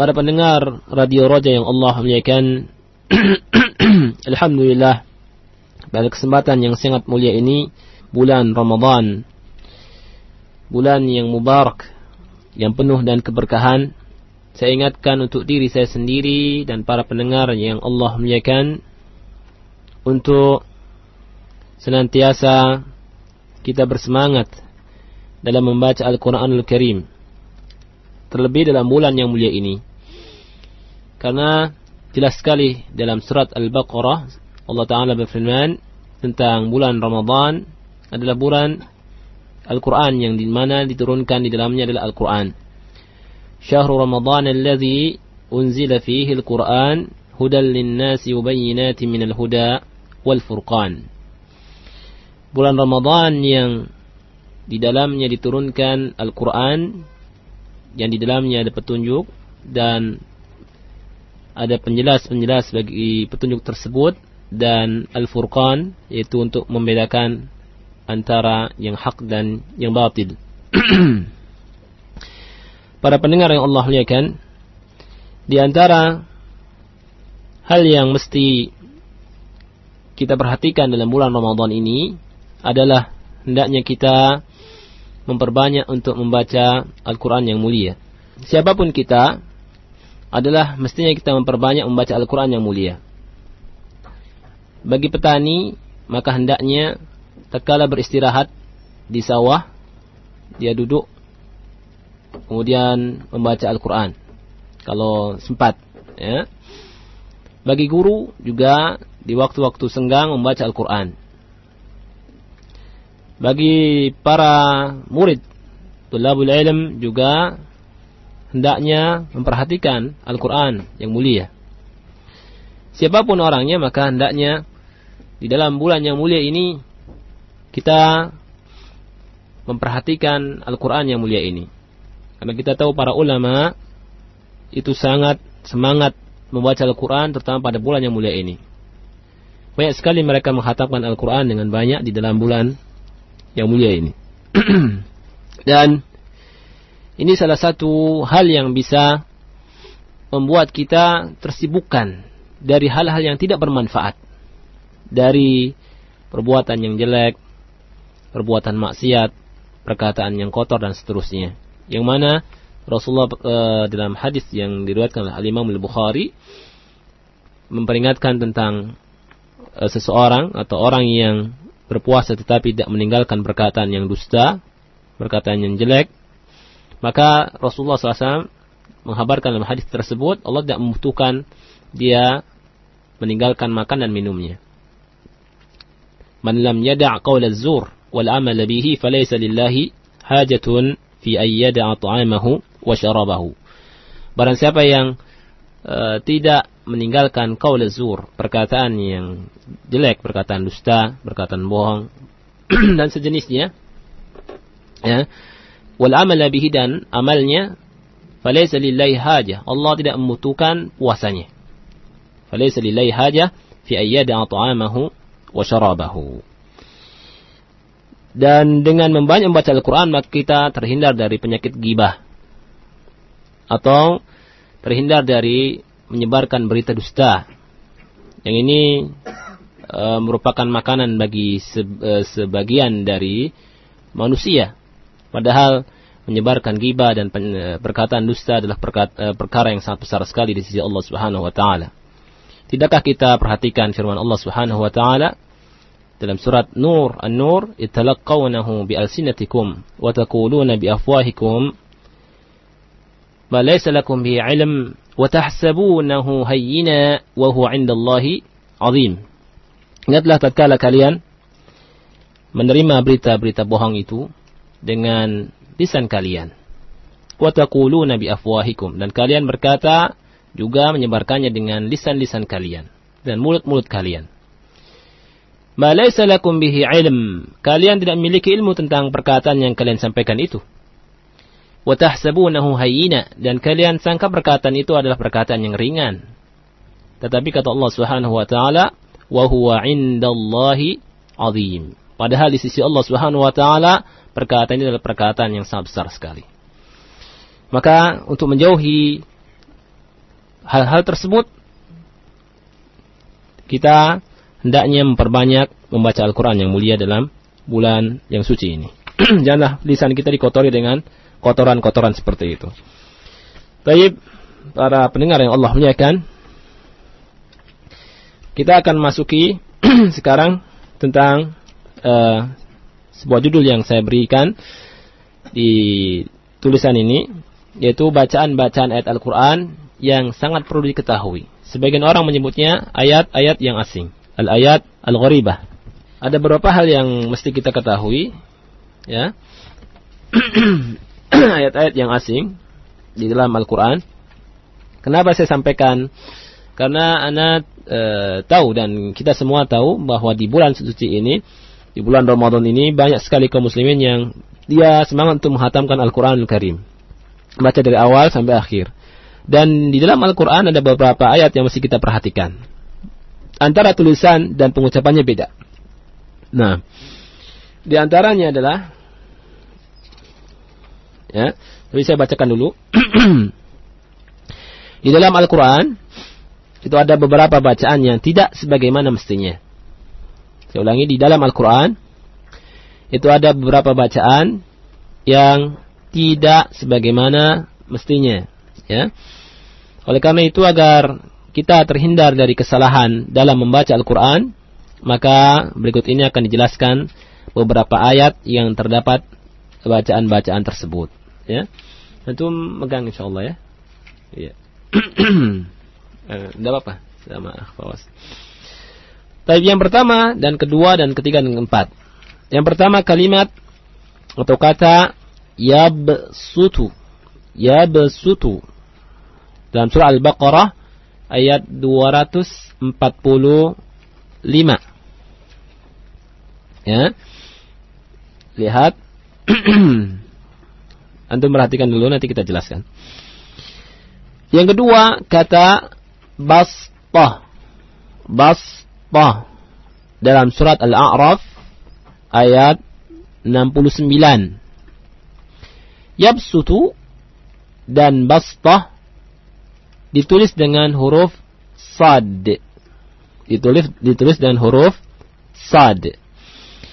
Para pendengar Radio Roja yang Allah muliakan Alhamdulillah Pada kesempatan yang sangat mulia ini Bulan Ramadan. Bulan yang mubarak Yang penuh dan keberkahan. Saya ingatkan untuk diri saya sendiri Dan para pendengar yang Allah muliakan Untuk Senantiasa Kita bersemangat Dalam membaca Al-Quranul Karim Terlebih dalam bulan yang mulia ini karena jelas sekali dalam surat Al-Baqarah Allah Ta'ala berfirman tentang bulan Ramadan adalah bulan Al-Quran yang di mana diturunkan di dalamnya adalah Al-Quran. Syahrul alladhi unzila fihi Al-Quran linnasi ubayyinati minal huda wal furqan. Bulan Ramadan yang di dalamnya diturunkan Al-Quran yang di dalamnya ada petunjuk dan ada penjelas-penjelas bagi petunjuk tersebut dan Al-Furqan yaitu untuk membedakan antara yang hak dan yang batil. Para pendengar yang Allah muliakan, di antara hal yang mesti kita perhatikan dalam bulan Ramadan ini adalah hendaknya kita memperbanyak untuk membaca Al-Quran yang mulia. Siapa pun kita, adalah mestinya kita memperbanyak membaca Al-Quran yang mulia. Bagi petani, maka hendaknya tatkala beristirahat di sawah, dia duduk, kemudian membaca Al-Quran. Kalau sempat. Ya. Bagi guru juga di waktu-waktu senggang membaca Al-Quran. Bagi para murid, tulabul ilm juga hendaknya memperhatikan Al-Quran yang mulia. Siapa pun orangnya maka hendaknya di dalam bulan yang mulia ini kita memperhatikan Al-Quran yang mulia ini. Karena kita tahu para ulama itu sangat semangat membaca Al-Quran terutama pada bulan yang mulia ini. Banyak sekali mereka menghatamkan Al-Quran dengan banyak di dalam bulan yang mulia ini. Dan ini salah satu hal yang bisa membuat kita tersibukkan dari hal-hal yang tidak bermanfaat. Dari perbuatan yang jelek, perbuatan maksiat, perkataan yang kotor dan seterusnya. Yang mana Rasulullah e, dalam hadis yang diriwayatkan oleh Al-Imam Al-Bukhari memperingatkan tentang e, seseorang atau orang yang berpuasa tetapi tidak meninggalkan perkataan yang dusta, perkataan yang jelek, maka Rasulullah SAW menghabarkan dalam hadis tersebut Allah tidak membutuhkan dia meninggalkan makan dan minumnya. Man lam yada' qawl az-zur wal amal bihi falaysa lillahi hajatun fi an yada'a ta'amahu wa syarabahu. Barang siapa yang uh, tidak meninggalkan qaul zur, perkataan yang jelek, perkataan dusta, perkataan bohong dan sejenisnya, ya, wal amal bihi dan amalnya falaysa lillahi hajah. Allah tidak membutuhkan puasanya. Falaysa lillahi hajah fi ayyada ta'amahu wa syarabahu. Dan dengan membanyak membaca Al-Quran maka kita terhindar dari penyakit gibah. Atau terhindar dari menyebarkan berita dusta. Yang ini e, merupakan makanan bagi se, e, sebagian dari manusia. Padahal menyebarkan gibah dan e, perkataan dusta adalah perkata, e, perkara yang sangat besar sekali di sisi Allah Subhanahu wa taala. Tidakkah kita perhatikan firman Allah Subhanahu wa taala dalam surat Nur An-Nur italaqawnahu bi alsinatikum wa taquluna bi afwahikum ma laysa lakum bi ilm wa tahsabunahu hayyina wa huwa 'inda Allahi 'azim. Ingatlah tatkala kalian menerima berita-berita bohong itu dengan lisan kalian. Wa taquluna bi afwahikum dan kalian berkata juga menyebarkannya dengan lisan-lisan kalian dan mulut-mulut kalian. Ma bihi ilm. Kalian tidak memiliki ilmu tentang perkataan yang kalian sampaikan itu. Wa tahsabunahu hayyina dan kalian sangka perkataan itu adalah perkataan yang ringan. Tetapi kata Allah Subhanahu wa taala, "Wa huwa 'indallahi 'azim." Padahal di sisi Allah Subhanahu wa taala perkataan ini adalah perkataan yang sangat besar sekali. Maka untuk menjauhi hal-hal tersebut kita hendaknya memperbanyak membaca Al-Quran yang mulia dalam bulan yang suci ini. Janganlah lisan kita dikotori dengan kotoran-kotoran seperti itu. Baik, para pendengar yang Allah muliakan, kita akan masuki sekarang tentang uh, sebuah judul yang saya berikan di tulisan ini, yaitu bacaan-bacaan ayat Al-Quran yang sangat perlu diketahui. Sebagian orang menyebutnya ayat-ayat yang asing. Al-ayat al-gharibah. Ada beberapa hal yang mesti kita ketahui. Ya. Ayat-ayat yang asing di dalam Al-Quran. Kenapa saya sampaikan? Karena anak e, tahu dan kita semua tahu bahwa di bulan suci ini, di bulan Ramadan ini banyak sekali kaum muslimin yang dia semangat untuk menghatamkan Al-Quran Al-Karim. Baca dari awal sampai akhir. Dan di dalam Al-Quran ada beberapa ayat yang mesti kita perhatikan. Antara tulisan dan pengucapannya beda. Nah, di antaranya adalah ya, jadi saya bacakan dulu. di dalam Al-Quran itu ada beberapa bacaan yang tidak sebagaimana mestinya. Saya ulangi di dalam Al-Quran itu ada beberapa bacaan yang tidak sebagaimana mestinya, ya. Oleh karena itu agar kita terhindar dari kesalahan dalam membaca Al-Quran, maka berikut ini akan dijelaskan beberapa ayat yang terdapat bacaan-bacaan tersebut. Ya, itu megang insya Allah ya. Iya. Tidak apa-apa sama akhwas. Tapi yang pertama dan kedua dan ketiga dan keempat. Yang pertama kalimat atau kata yabsutu. Yabsutu dalam surah Al-Baqarah ayat 245. Ya. Lihat. Antum perhatikan dulu nanti kita jelaskan. Yang kedua kata bastah. Bastah dalam surat Al-A'raf ayat 69. Yabsutu dan bastah ditulis dengan huruf sad. Ditulis ditulis dengan huruf sad.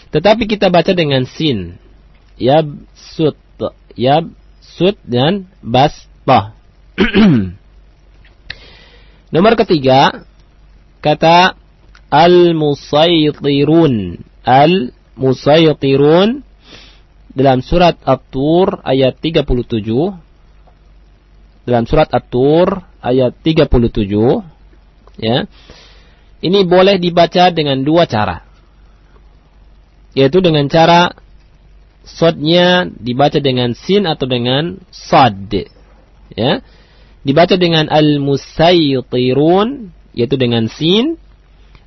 Tetapi kita baca dengan sin. Yab sut. Yab sut dan bastah. Nomor ketiga kata al-musaytirun. Al-musaytirun dalam surat At-Tur ayat 37 dalam surat At-Tur ayat 37 ya. Ini boleh dibaca dengan dua cara. yaitu dengan cara sodnya dibaca dengan sin atau dengan sad. Ya. Dibaca dengan al-musaytirun yaitu dengan sin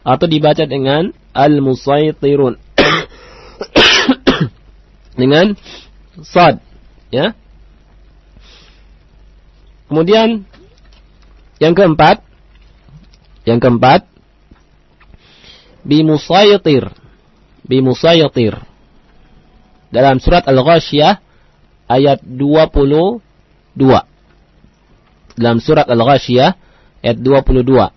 atau dibaca dengan al-musaytirun dengan sad, ya. Kemudian yang keempat yang keempat bimusaytir bimusaytir dalam surat Al-Ghasyiyah ayat 22. Dalam surat Al-Ghasyiyah ayat 22.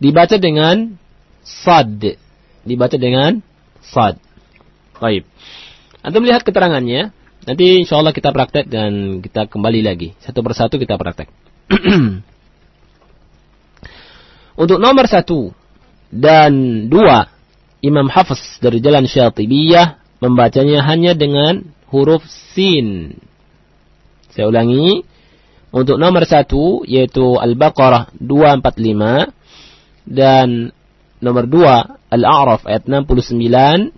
Dibaca dengan sad. Dibaca dengan sad. Baik. Anda melihat keterangannya. Nanti insya Allah kita praktek dan kita kembali lagi. Satu persatu kita praktek. Untuk nomor satu dan dua, Imam Hafiz dari jalan Syatibiyah membacanya hanya dengan huruf sin. Saya ulangi. Untuk nomor satu, yaitu Al-Baqarah 245. Dan nomor dua, Al-A'raf ayat 69.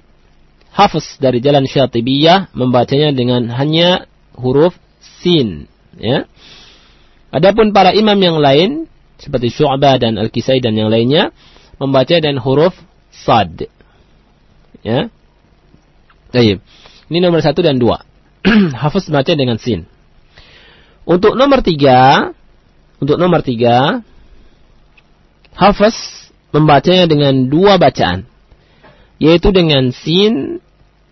Hafiz dari jalan Syatibiyah membacanya dengan hanya huruf sin. Ya. Adapun para imam yang lain, seperti Syu'bah dan Al-Kisai dan yang lainnya, membaca dengan huruf sad. Ya. Baik. Ini nomor satu dan dua. Hafiz baca dengan sin. Untuk nomor tiga, untuk nomor tiga, Hafiz membacanya dengan dua bacaan, yaitu dengan sin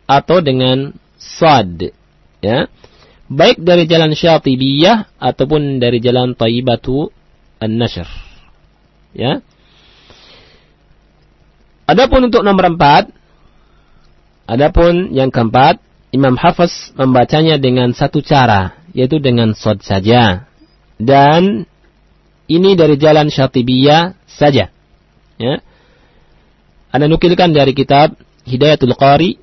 atau dengan sad, ya, baik dari jalan Syatibiyah ataupun dari jalan Taibatu An-Nashr, ya. Adapun untuk nomor empat, Adapun yang keempat, Imam Hafiz membacanya dengan satu cara, yaitu dengan sod saja. Dan ini dari jalan Syatibiyah saja. Ya. Anda nukilkan dari kitab Hidayatul Qari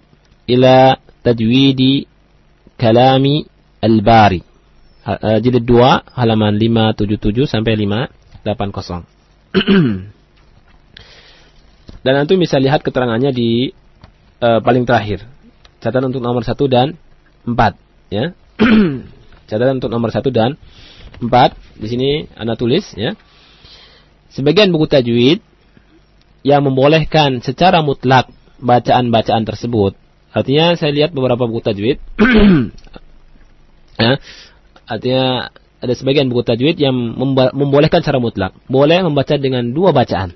ila Tajwidi Kalami Al-Bari. Jilid 2 halaman 577 sampai 580. Dan nanti bisa lihat keterangannya di uh, paling terakhir. Catatan untuk nomor satu dan empat, ya. Catatan untuk nomor satu dan empat. Di sini anda tulis, ya. Sebagian buku tajwid yang membolehkan secara mutlak bacaan-bacaan tersebut. Artinya saya lihat beberapa buku tajwid. ya, artinya ada sebagian buku tajwid yang membolehkan secara mutlak. Boleh membaca dengan dua bacaan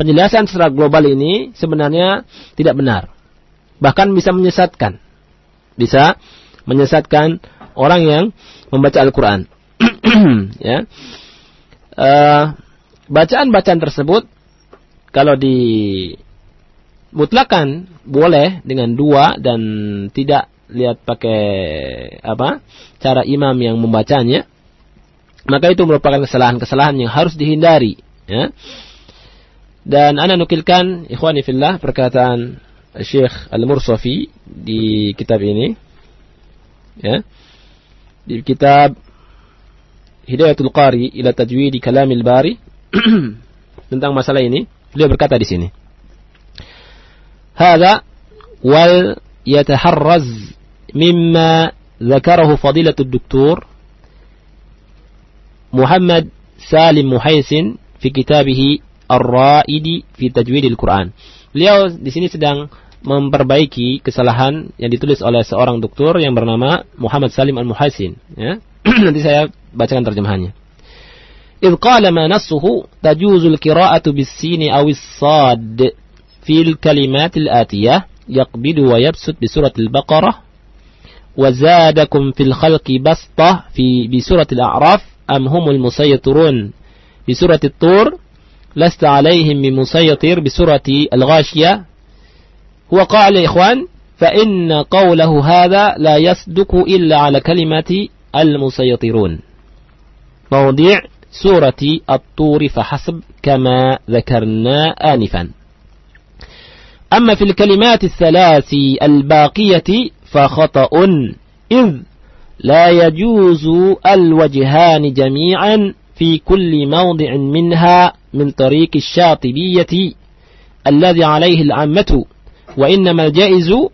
penjelasan secara global ini sebenarnya tidak benar. Bahkan bisa menyesatkan. Bisa menyesatkan orang yang membaca Al-Quran. ya. Uh, bacaan-bacaan tersebut kalau di mutlakan boleh dengan dua dan tidak lihat pakai apa cara imam yang membacanya maka itu merupakan kesalahan-kesalahan yang harus dihindari ya dan ana nukilkan ikhwani fillah perkataan Syekh Al-Mursafi di kitab ini. Ya. Di kitab Hidayatul Qari ila Tajwid Kalamil Bari tentang masalah ini, beliau berkata di sini. Hada wal yataharraz mimma ذكره فضيلة الدكتور محمد سالم محيسن في كتابه Ar-Ra'idi fi Tajwidil Quran. Beliau di sini sedang memperbaiki kesalahan yang ditulis oleh seorang doktor yang bernama Muhammad Salim Al-Muhaisin. Ya. Nanti saya bacakan terjemahannya. إذ قال ما نصه؟ تجوز القراءة بالسين أو الصاد في الكلمات الآتية يقبض ويبسط بسورة البقرة وزادكم في الخلق بسطة في بسورة الأعراف أم هم المسيطرون؟ بسورة الطور لست عليهم بمسيطر بسورة الغاشية. هو قال يا إخوان فإن قوله هذا لا يصدق إلا على كلمة المسيطرون. موضع سورة الطور فحسب كما ذكرنا آنفا. أما في الكلمات الثلاث الباقية فخطأ إذ لا يجوز الوجهان جميعا في كل موضع منها من طريق الشاطبية الذي عليه العامة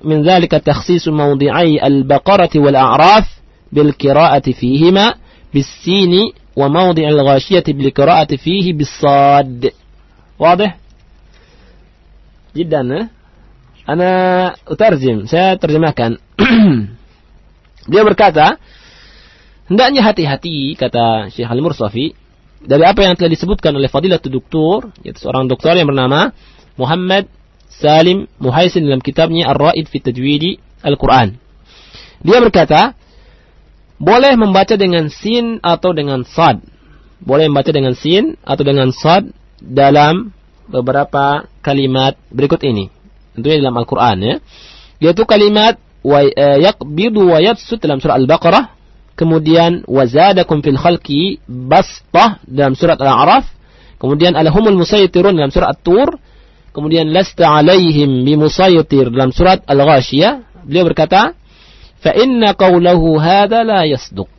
min dzalika takhsisu mawdi'ai al-baqarati wal a'raf bil qira'ati fihima bis-sini wa mawdi' al-ghashiyati bil qira'ati fihi? Jiddan, eh? Ana utarjim, saya terjemahkan. Dia berkata, hendaknya hati-hati kata Syekh Al-Mursafi dari apa yang telah disebutkan oleh Fadilatul Doktor, yaitu seorang doktor yang bernama Muhammad Salim Muhaisin dalam kitabnya Ar-Ra'id fi Tajwidi Al-Quran. Dia berkata, boleh membaca dengan sin atau dengan sad. Boleh membaca dengan sin atau dengan sad dalam beberapa kalimat berikut ini. Tentunya dalam Al-Quran ya. Yaitu kalimat eh, yaqbidu wa yabsut dalam surah Al-Baqarah kemudian wazadakum fil khalqi bastah dalam surat Al-A'raf, kemudian alahumul musaytirun dalam surat At-Tur, kemudian lasta alaihim bimusaytir dalam surat Al-Ghashiyah. Beliau berkata, fa inna qawlahu la yasduq.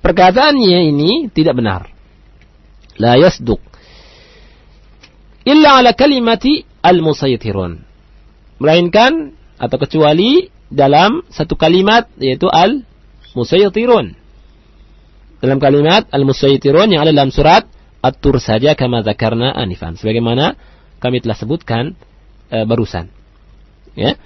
Perkataannya ini tidak benar. La yasduq. Illa ala kalimati al-musaytirun. Melainkan atau kecuali dalam satu kalimat yaitu al musaytirun. Dalam kalimat al-musaytirun yang ada dalam surat At-Tur saja kama zakarna anifan. Sebagaimana kami telah sebutkan e, barusan. Ya.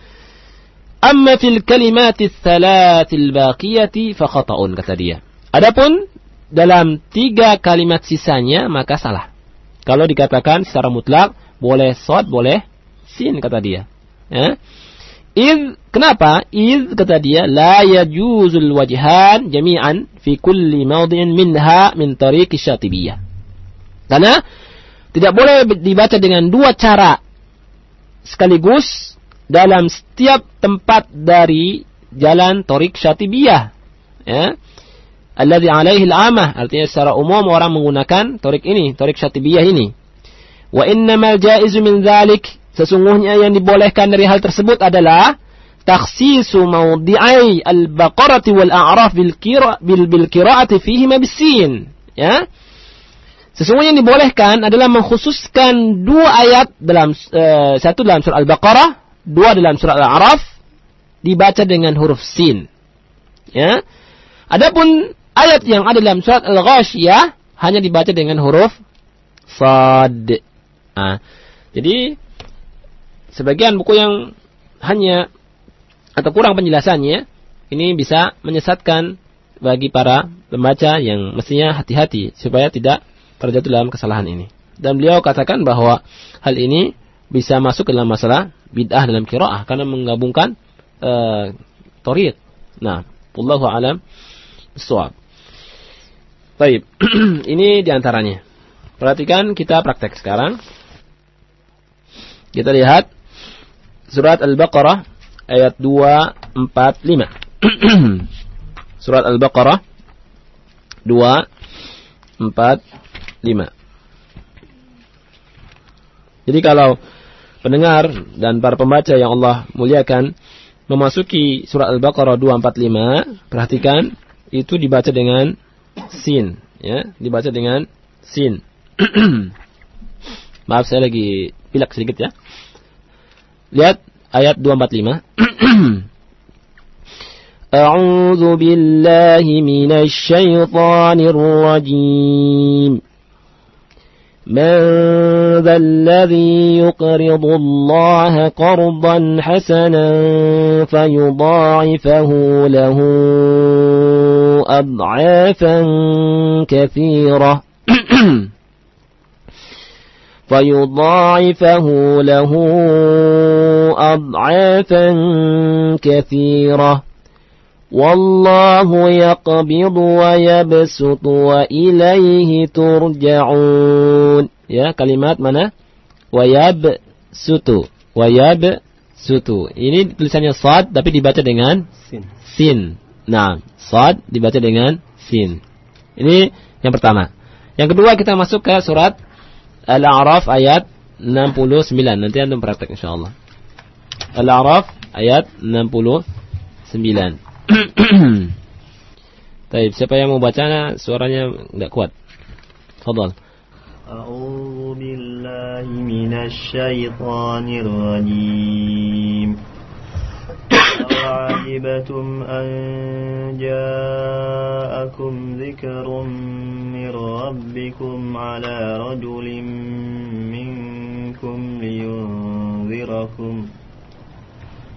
Amma fil kalimati thalathil baqiyati fa khata'un kata dia. Adapun dalam tiga kalimat sisanya maka salah. Kalau dikatakan secara mutlak boleh sod boleh sin kata dia. Ya. Iz kenapa? Iz kata dia la yajuzul wajhan jami'an fi kulli mawdi'in minha min tariq syatibiyah. Karena tidak boleh dibaca dengan dua cara sekaligus dalam setiap tempat dari jalan torik syatibiyah. Ya. Alladhi alaihi al-amah. Artinya secara umum orang menggunakan torik ini, torik syatibiyah ini. Wa innamal jaizu min dhalik Sesungguhnya yang dibolehkan dari hal tersebut adalah takhsisu mawdi'ai al-baqarati wal a'raf bil kira bil bil qira'ati fihi ma bisin ya sesungguhnya yang dibolehkan adalah mengkhususkan dua ayat dalam uh, satu dalam surah al-baqarah dua dalam surah al-a'raf dibaca dengan huruf sin. Ya. Adapun ayat yang ada dalam surat al-ghasyiyah hanya dibaca dengan huruf sad. Nah, jadi sebagian buku yang hanya atau kurang penjelasannya, ini bisa menyesatkan bagi para pembaca yang mestinya hati-hati supaya tidak terjatuh dalam kesalahan ini. Dan beliau katakan bahwa hal ini bisa masuk ke dalam masalah bid'ah dalam kiroah karena menggabungkan uh. Nah, Allahu alam suab. Baik, ini di antaranya. Perhatikan kita praktek sekarang. Kita lihat surat Al-Baqarah ayat 245. surat Al-Baqarah 245. Jadi kalau pendengar dan para pembaca yang Allah muliakan memasuki surat Al-Baqarah 245, perhatikan itu dibaca dengan sin, ya, dibaca dengan sin. Maaf saya lagi pilak sedikit ya. Lihat ayat 245. A'udzu billahi minasy syaithanir rajim. من ذا الذي يقرض الله قرضا حسنا فيضاعفه له أضعافا كثيرة. فيضاعفه له أضعافا كثيرة. والله يقبض ويبسط وإليه ترجعون ya kalimat mana wayabsutu wayabsutu ini tulisannya sad tapi dibaca dengan sin sin nah sad dibaca dengan sin ini yang pertama yang kedua kita masuk ke surat Al-A'raf ayat 69. Nanti antum praktek insyaallah. Al-A'raf ayat 69. Baik, siapa yang mau bacanya suaranya enggak kuat. Fadal. أعوذ بالله من الشيطان الرجيم أوعجبتم أن جاءكم ذكر من ربكم على رجل منكم لينذركم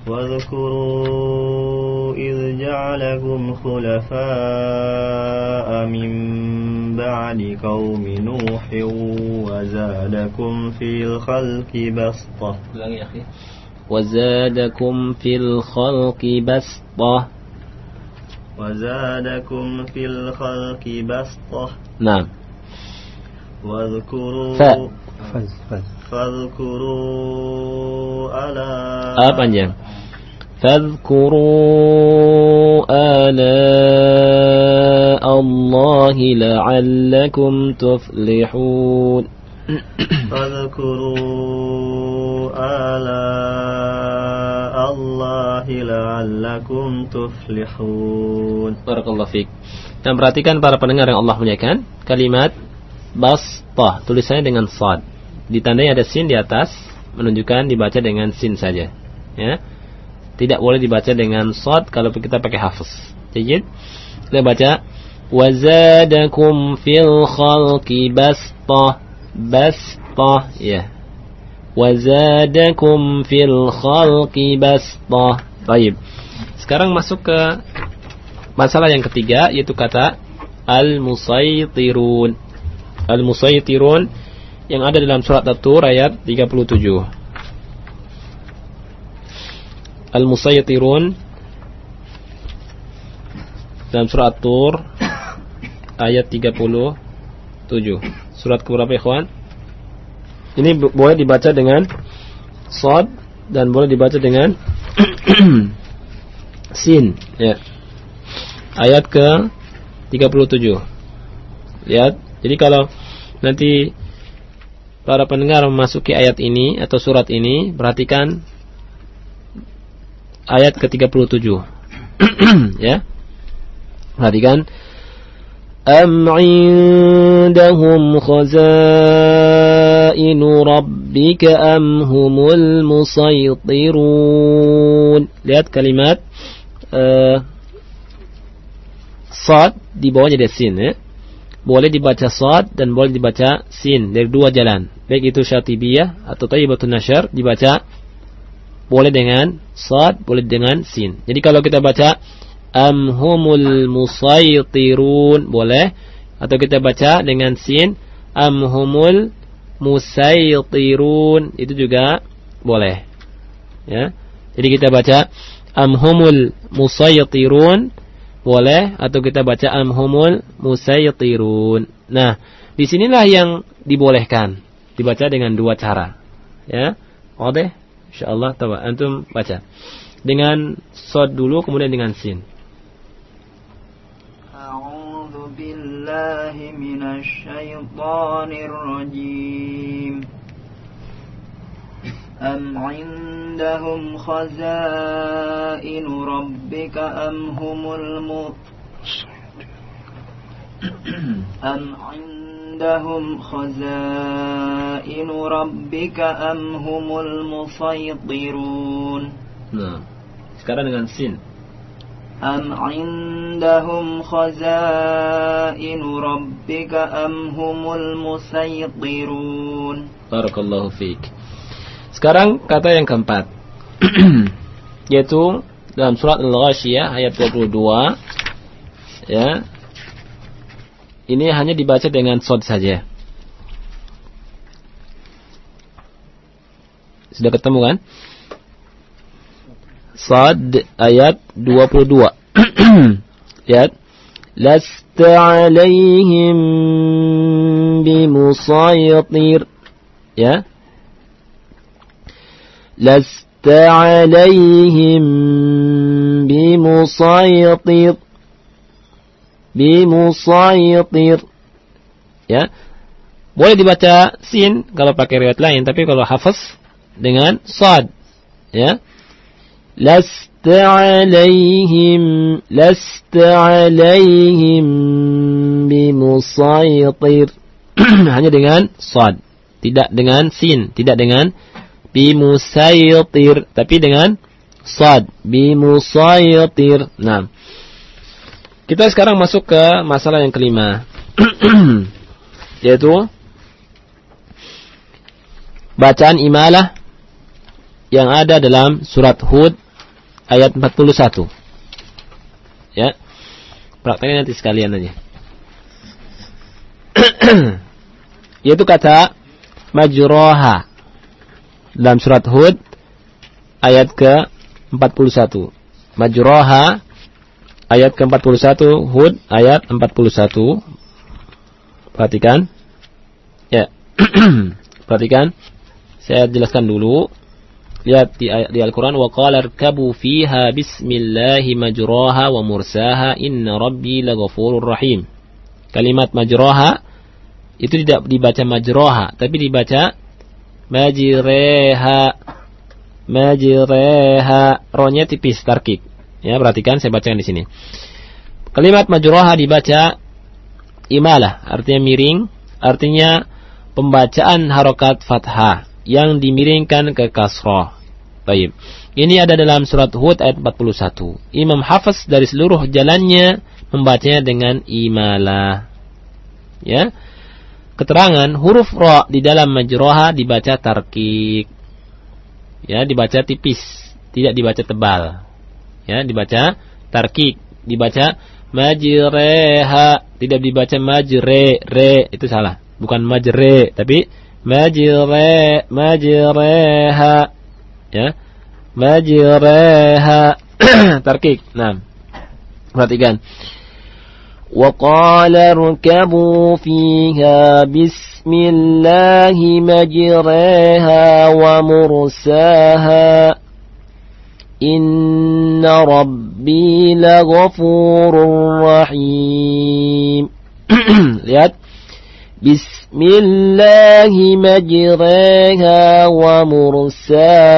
واذكروا إذ جعلكم خلفاء من بعد قوم نوح وزادكم في الخلق بسطة. وزادكم في الخلق بسطة. وزادكم في الخلق بسطة. نعم. واذكروا ف- Faz, faz. Fadhkuru ala Ah panjang. Fadhkuru ala Allah la'allakum tuflihun Fadhkuru ala Allah la'allakum tuflihun Barakallahu fiik Dan perhatikan para pendengar yang Allah muliakan. Kalimat Bastah Tulisannya dengan sad. Ditandai ada sin di atas, menunjukkan dibaca dengan sin saja. Ya. Tidak boleh dibaca dengan sad kalau kita pakai hafaz. Jadi kita baca wazadakum fil khalqi bastah bastah ya. Wazadakum fil khalqi bastah. Baik. Sekarang masuk ke Masalah yang ketiga yaitu kata al-musaytirun. Al-musaytirun yang ada dalam surat At-Tur ayat 37. Al-musaytirun dalam surat At-Tur ayat 37. Surat keberapa ikhwan? Ini bo- boleh dibaca dengan sad dan boleh dibaca dengan sin, ya ayat ke 37. Lihat. Jadi kalau nanti para pendengar memasuki ayat ini atau surat ini, perhatikan ayat ke 37. ya. Perhatikan أم عندهم خزائن ربك أم هم المسيطرون lihat kalimat eh, Sad di bawahnya ada sin ya. boleh dibaca sad dan boleh dibaca sin dari dua jalan. Baik itu syatibiyah atau tayyibatun nasyar dibaca boleh dengan sad, boleh dengan sin. Jadi kalau kita baca am humul musaytirun boleh atau kita baca dengan sin am humul musaytirun itu juga boleh. Ya. Jadi kita baca am humul musaytirun boleh atau kita baca amhumul musayyirun Nah, di sinilah yang dibolehkan dibaca dengan dua cara. Ya. Oke, insyaallah coba antum baca. Dengan sod dulu kemudian dengan sin. A'udzu. أم عندهم خزائن ربك أم هم الم أم عندهم خزائن ربك أم هم المسيطرون Nah, sekarang dengan sin. أم عندهم خزائن ربك أم هم المسيطرون Barakallahu fiik. Sekarang kata yang keempat. Yaitu dalam surat Al-Ghashiyah ayat 22 ya. Ini hanya dibaca dengan sod saja. Sudah ketemu kan? Sad ayat 22. Lihat. Lasta alaihim bimusaytir. Ya. Lasta alaihim bimusaytir. Bimusaytir. Ya. Boleh dibaca sin kalau pakai riwayat lain, tapi kalau hafaz dengan sad. Ya. لست عليهم لست عليهم بمسيطر hanya dengan sad, tidak dengan sin, tidak dengan bimusaytir, tapi dengan sad, bimusaytir. Nah, kita sekarang masuk ke masalah yang kelima, yaitu bacaan imalah yang ada dalam surat Hud ayat 41. Ya. Prakteknya nanti sekalian aja. Yaitu kata majroha dalam surat Hud ayat ke 41. Majroha ayat ke 41 Hud ayat 41. Perhatikan. Ya. Perhatikan. Saya jelaskan dulu. Lihat di, di Al-Quran. Wa qala rkabu fiha bismillahi majraha wa mursaha inna rabbi laghafurur rahim. Kalimat majraha itu tidak dibaca majroha, tapi dibaca majreha. Majreha. Ronya tipis, tarkik. Ya, perhatikan saya bacakan di sini. Kalimat majroha dibaca imalah, artinya miring, artinya pembacaan harokat fathah yang dimiringkan ke kasrah. Baik. Ini ada dalam surat Hud ayat 41. Imam Hafiz dari seluruh jalannya membacanya dengan imalah. Ya. Keterangan huruf ra di dalam majroha dibaca tarkik. Ya, dibaca tipis, tidak dibaca tebal. Ya, dibaca tarkik, dibaca majreha, tidak dibaca majre, re, itu salah. Bukan majre, tapi majre majreha ya majreha tarkik nah perhatikan وقال اركبوا فيها بسم الله مجريها ومرساها. إن ربي لغفور رحيم. بسم الله مجريها ومرساها.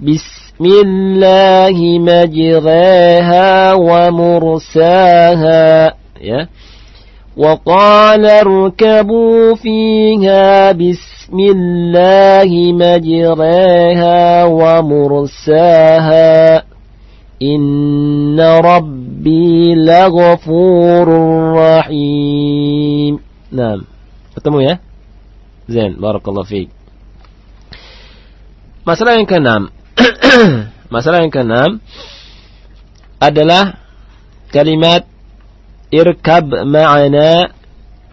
بسم الله مجريها ومرساها يا. وقال اركبوا فيها بسم الله مجريها ومرساها إن ربي لغفور رحيم. نعم. Ketemu ya. Zain. Barakallahu fiik Masalah yang keenam. Masalah yang keenam adalah kalimat irkab ma'ana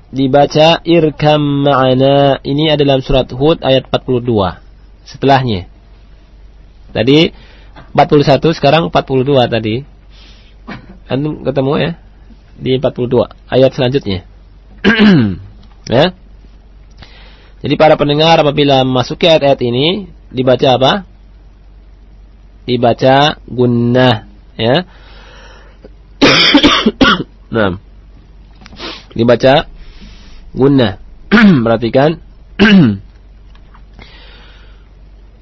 dibaca irkam ma'ana ini adalah surat Hud ayat 42 setelahnya tadi 41 sekarang 42 tadi. Antum ketemu ya? Di 42 ayat selanjutnya. ya. Jadi para pendengar apabila memasuki ayat-ayat ini dibaca apa? Dibaca gunnah, ya. nah. Dibaca gunnah. Perhatikan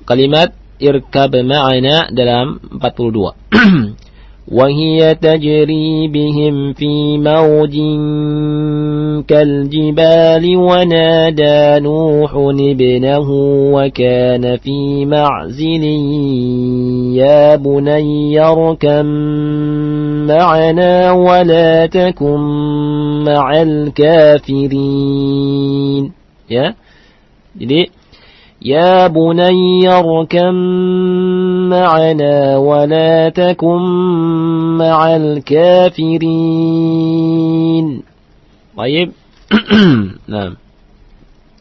kalimat irkab ma'ana dalam 42 وهي تجري بهم في موج كالجبال ونادى نوح ابنه وكان في معزل يا بني اركم معنا ولا تكن مع الكافرين. jadi يا بني اركم معنا ولا تكن مع الكافرين طيب نعم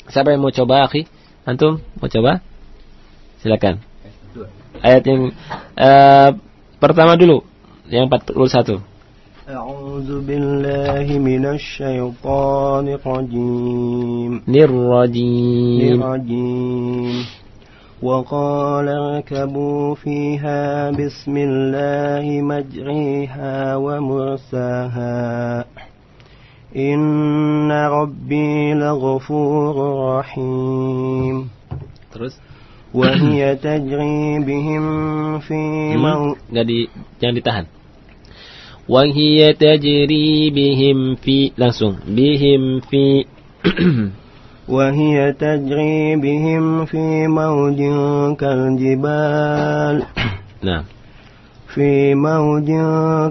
Siapa yang mau coba, akhi? Antum mau coba? Silakan. Ayat yang uh, pertama dulu, yang 41. أعوذ بالله من الشيطان الرجيم Nirrajim. الرجيم وقال اركبوا فيها بسم الله مجريها ومرساها إن ربي لغفور رحيم Terus? وهي تجري بهم في Hmm, موج nggak di, jangan ditahan. وهي تجري بهم في langsung بهم في وهي تجري بهم في موج كالجبال نعم في موج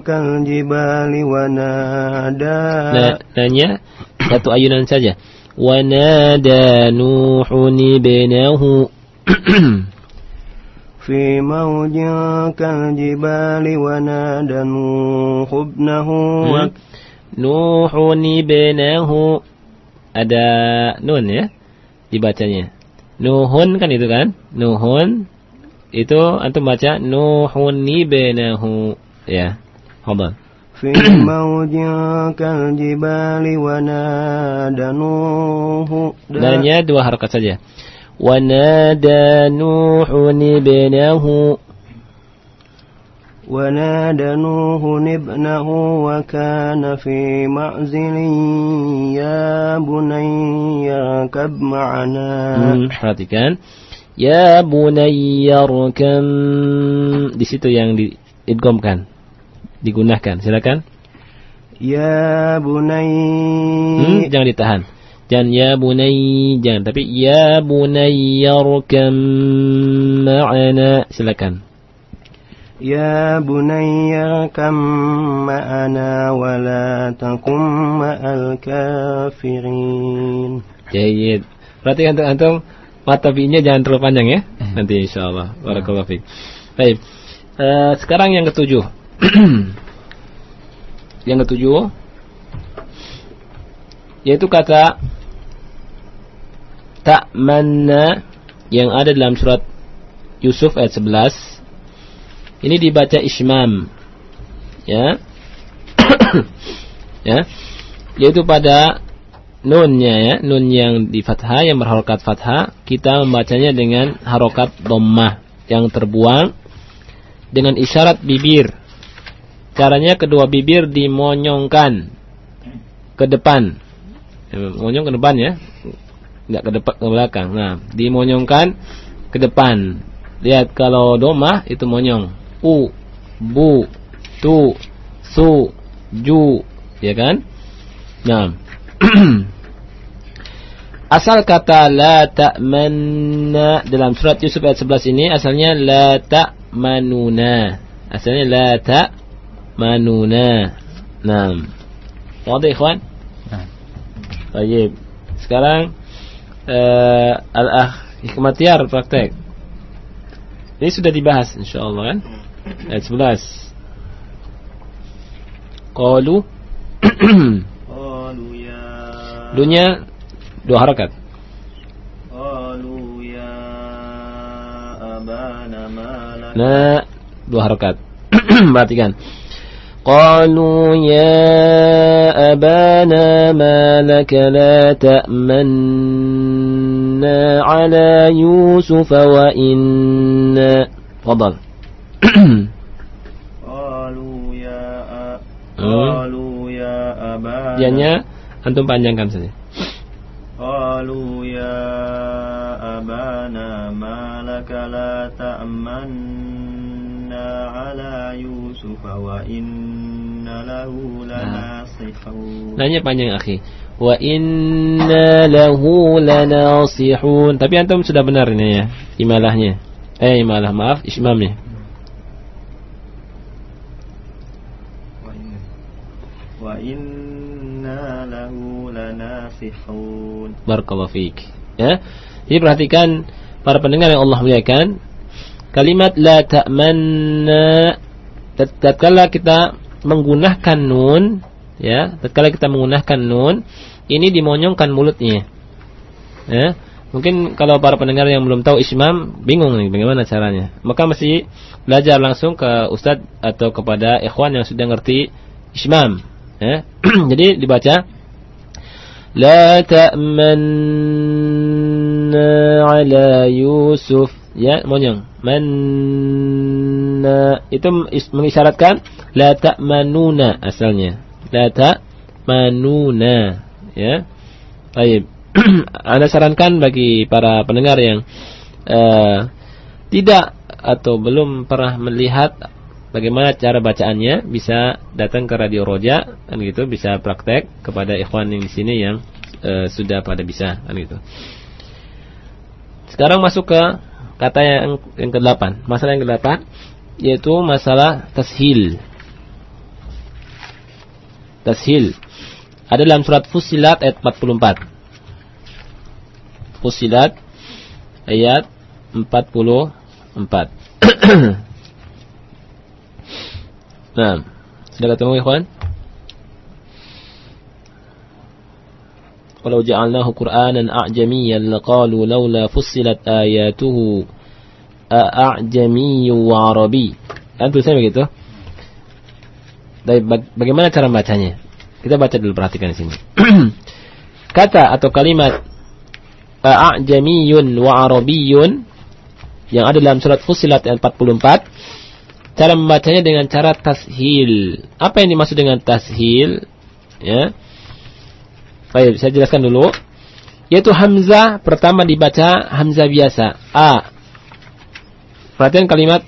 كالجبال ونادى Nah, nanya satu ayunan saja. ونادى نوح ابنه في موج كالجبال ونادى نوح ابنه Hmm. Nuh ibnahu ada nun ya dibacanya. Nuhun kan itu kan? Nuhun itu antum baca Nuhun ibnahu ya. Hafal. في موج كالجبال ونادى نوح Nanya dua harakat saja. ونادى نوح ابنه ونادى نوح ابنه وكان في معزل يا بني اركب معنا Hmm, perhatikan. Ya bunayyarkam di situ yang diidghamkan. Digunakan. Silakan. يا بني Hmm, jangan ditahan. Jangan ya bunay, jangan. Tapi ya bunayya rukam ma'ana. Silakan. Ya bunayya kam ma'ana wa la takum ma'al kafirin. Jayid. Berarti antum, antum mata bi'nya jangan terlalu panjang ya. Nanti insyaallah. Barakallahu fiik. Baik. Uh, sekarang yang ketujuh. yang ketujuh yaitu kata ta'manna yang ada dalam surat Yusuf ayat 11. Ini dibaca ismam. Ya. ya. Yaitu pada nunnya ya, nun yang di fathah yang berharokat fathah, kita membacanya dengan harokat dhammah yang terbuang dengan isyarat bibir. Caranya kedua bibir dimonyongkan ke depan. Ya, Monyong ke depan ya. Enggak ke depan ke belakang. Nah, dimonyongkan ke depan. Lihat kalau domah itu monyong. U, bu, tu, su, ju, ya kan? Nah. Asal kata la ta'manna dalam surat Yusuf ayat 11 ini asalnya la ta'manuna. Asalnya la ta'manuna. Naam. Wadah ikhwan? Tayyib. Sekarang eh, al-akh hikmatiar praktek. Ini sudah dibahas insyaallah kan. Ayat 11. Qalu Qalu ya Dunia dua harakat. Qalu ya abana ma lana dua harakat. Perhatikan. قالوا يا أبانا ما لك لا تأمنا على يوسف وإنا تفضل قالوا يا أ... Hmm. قالوا يا أبانا Dianya antum panjangkan saja. قالوا يا أبانا ما لك لا تأمنا على يوسف وإن له لناصحون Nanya panjang akhi. Wa inna lahu lanasihun. Tapi antum sudah benar ini ya. Imalahnya. Eh imalah maaf ismamnya. وإنا له لناصحون Barakallahu fiik. Ya. Jadi perhatikan para pendengar yang Allah muliakan, kalimat la ta'manna tatkala kita menggunakan nun ya tatkala kita menggunakan nun ini dimonyongkan mulutnya. Ya mungkin kalau para pendengar yang belum tahu ismam bingung nih bagaimana caranya. Maka mesti belajar langsung ke ustadz atau kepada ikhwan yang sudah ngerti ismam ya. Jadi dibaca la ta'manna ala yusuf ya monyong. Manna. Itu is- mengisyaratkan la ta'manuna asalnya. La ta'manuna. Ya. Baik. Anda sarankan bagi para pendengar yang eh, tidak atau belum pernah melihat bagaimana cara bacaannya bisa datang ke Radio Roja kan gitu. Bisa praktek kepada ikhwan yang di sini yang e, sudah pada bisa kan gitu. Sekarang masuk ke kata yang yang ke-8. Masalah yang ke-8 yaitu masalah tashil. Tashil. Ada dalam surat Fusilat ayat 44. Fusilat ayat 44. nah, sudah ketemu ikhwan? Ja'alnahu Qur'anan a'jamiyyan laqalu laula fussilat ayatuhu a'jamiyyu wa arabi. Kan tulisannya begitu? bagaimana cara bacanya? Kita baca dulu perhatikan di sini. Kata atau kalimat a'jamiyun wa arabiyyun yang ada dalam surat Fusilat ayat 44 cara membacanya dengan cara tashil. Apa yang dimaksud dengan tashil? Ya. Baik, saya jelaskan dulu. Yaitu hamzah pertama dibaca hamzah biasa. A. Perhatian kalimat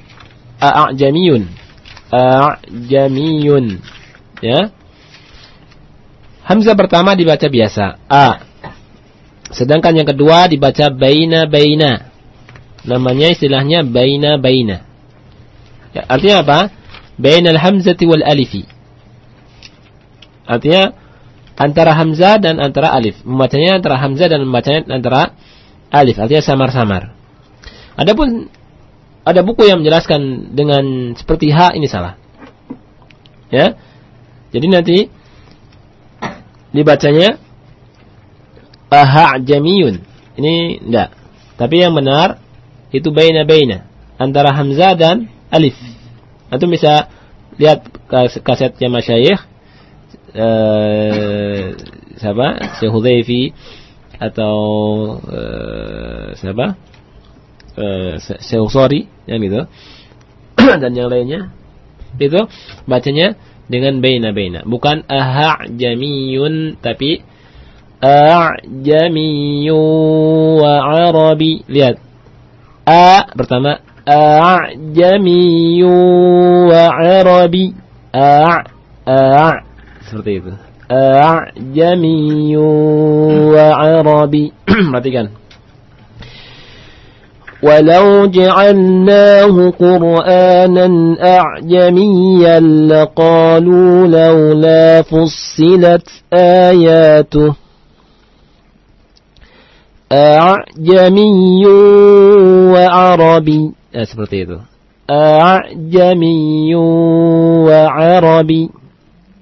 a'jamiyun. A'jamiyun. Ya. Hamzah pertama dibaca biasa. A. Sedangkan yang kedua dibaca baina baina namanya istilahnya baina baina. Ya, artinya apa? Bainal hamzati wal alifi. Artinya antara hamzah dan antara alif. Membacanya antara hamzah dan membacanya antara alif. Artinya samar-samar. Adapun ada buku yang menjelaskan dengan seperti H ini salah. Ya. Jadi nanti dibacanya aha jamiyun. Ini enggak. Tapi yang benar itu baina-baina antara hamzah dan alif. Antum bisa lihat kasetnya masyayikh eh siapa? Syekh Hudzaifi atau eh, siapa? Eh, Syekh Usari yang gitu. dan yang lainnya itu bacanya dengan baina-baina, bukan aha jamiyun tapi a'jamiyyu wa arabi. Lihat A pertama a'jamiyyu wa arabi. A a seperti itu. أعجمي وعربي perhatikan. ولو جعلناه قرآنا أعجميا لقالوا لولا فصلت آياته أعجمي وعربي seperti itu. أعجمي وعربي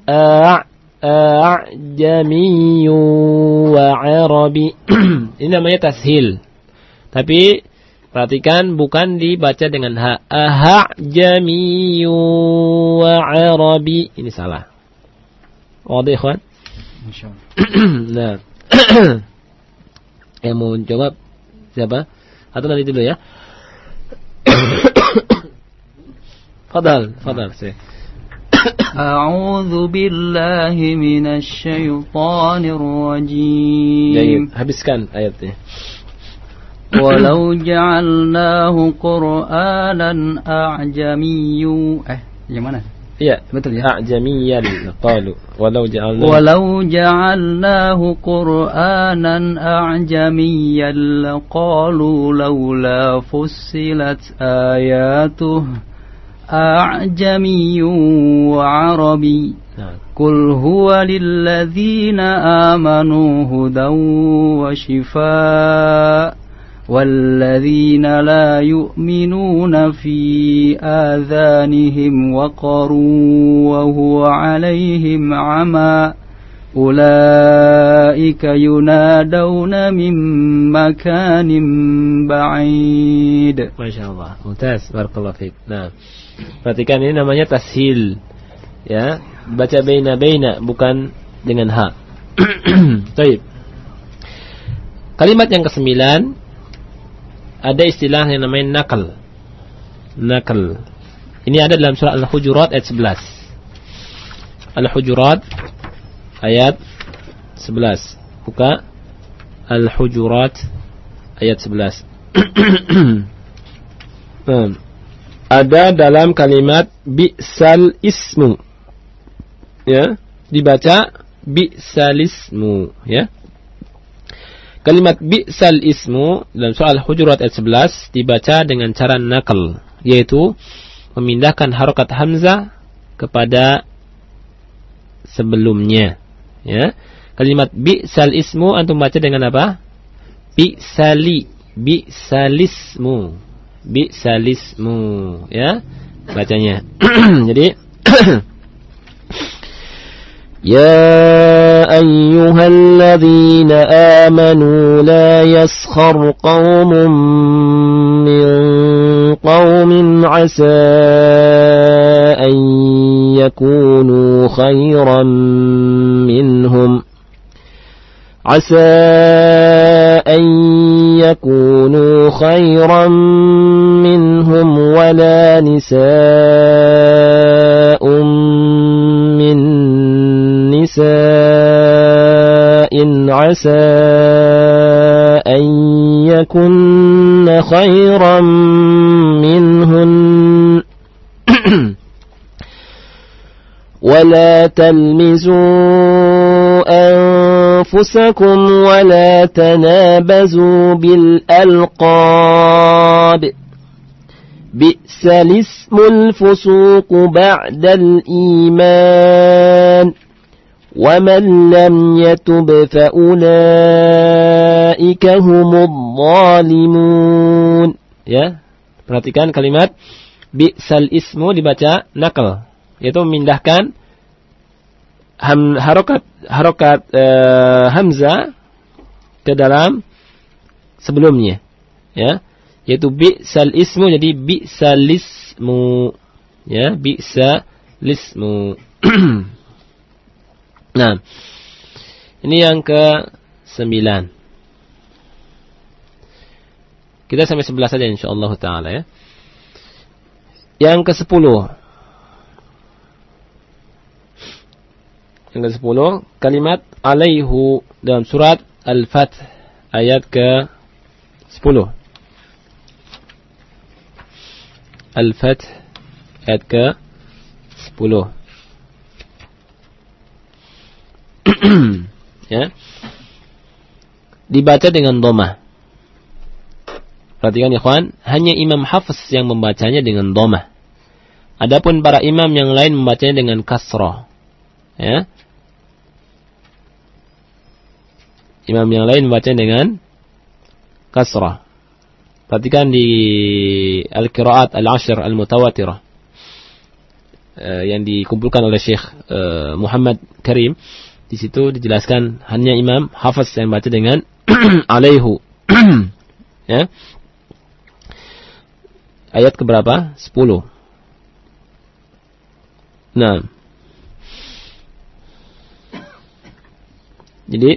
A'jami wa Arabi. Ini namanya tashil. Tapi perhatikan bukan dibaca dengan ha. A'jami wa Arabi. Ini salah. Wadah, ikhwan? nah. yang mau mencoba siapa? Atau nanti dulu ya. Fadal, fadal sih. أعوذ بالله من الشيطان الرجيم. هبس كان آياتي ولو جعلناه قرآنا أعجمي يمنى إيه، يا مثل أعجميا قالوا. ولو جعلناه ولو جعلناه قرآنا أعجميا لقالوا لولا فصلت آياته. A'jamiyyun wa 'arabi قل هو للذين آمنوا هدى وشفاء والذين لا يؤمنون في آذانهم وقر وهو عليهم عمى. أولئك ينادون من مكان بعيد. ما شاء الله. ممتاز. بارك الله فيك. نعم. Perhatikan ini namanya tashil ya baca baina baina bukan dengan ha Baik. Kalimat yang kesembilan ada istilah yang namanya nakal. Nakal. Ini ada dalam surah Al-Hujurat ayat 11. Al-Hujurat ayat 11. Buka Al-Hujurat ayat 11. ada dalam kalimat bi'sal ismu. Ya, dibaca bi'salismu, ya. Kalimat bi'sal ismu dalam soal Hujurat ayat 11 dibaca dengan cara nakal, yaitu memindahkan harokat hamzah kepada sebelumnya. Ya. Kalimat bi'sal ismu antum baca dengan apa? Bi'sali, bi'salismu bi salismu ya. Bacanya. Jadi يا أيها الذين آمنوا لا يسخر قوم من قوم عسى أن يكونوا خيرا منهم عسى أن يكونوا خيرا منهم ولا نساء من نساء عسى أن يكن خيرا منهن. ولا تلمزوا أنفسكم ولا تنابزوا بالألقاب. بئس الاسم الفسوق بعد الإيمان ومن لم يتب فأولئك هم الظالمون ya perhatikan kalimat. Bisal ismu dibaca nakal. Yaitu memindahkan ham, harokat harokat eh, e, hamza ke dalam sebelumnya. Ya yaitu bi'sal ismu jadi bi'sal ismu ya bi'sa lismu nah ini yang ke sembilan kita sampai sebelas saja insyaallah taala ya. Yang ke sepuluh Yang ke-10 kalimat alaihu dalam surat Al-Fath ayat ke-10. Al-Fath ayat ke-10. ya. Dibaca dengan domah. Perhatikan ikhwan, hanya Imam Hafiz yang membacanya dengan domah. Adapun para imam yang lain membacanya dengan kasroh. Ya. Imam yang lain membaca dengan kasrah. Perhatikan di Al-Qiraat Al-Ashr Al-Mutawatirah uh, yang dikumpulkan oleh Syekh uh, Muhammad Karim. Di situ dijelaskan hanya Imam Hafiz yang baca dengan alaihu. ya. Ayat keberapa? 10. Nah. Jadi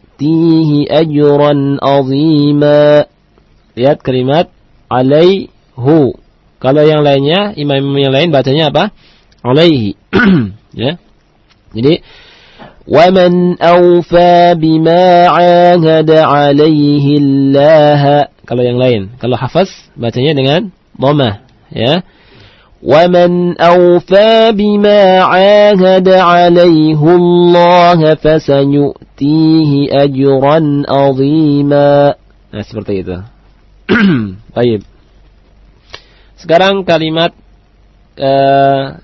يؤتيه أجرا عظيما lihat kalimat alaihu kalau yang lainnya imam yang lain bacanya apa alaihi ya jadi ومن أوفى بما عاهد عليه الله kalau yang lain kalau hafaz bacanya dengan dhamma ya ومن أوفى بما عاهد عليه الله فسيؤتيه أجرا عظيما Nah, seperti itu. Baik. Sekarang kalimat uh,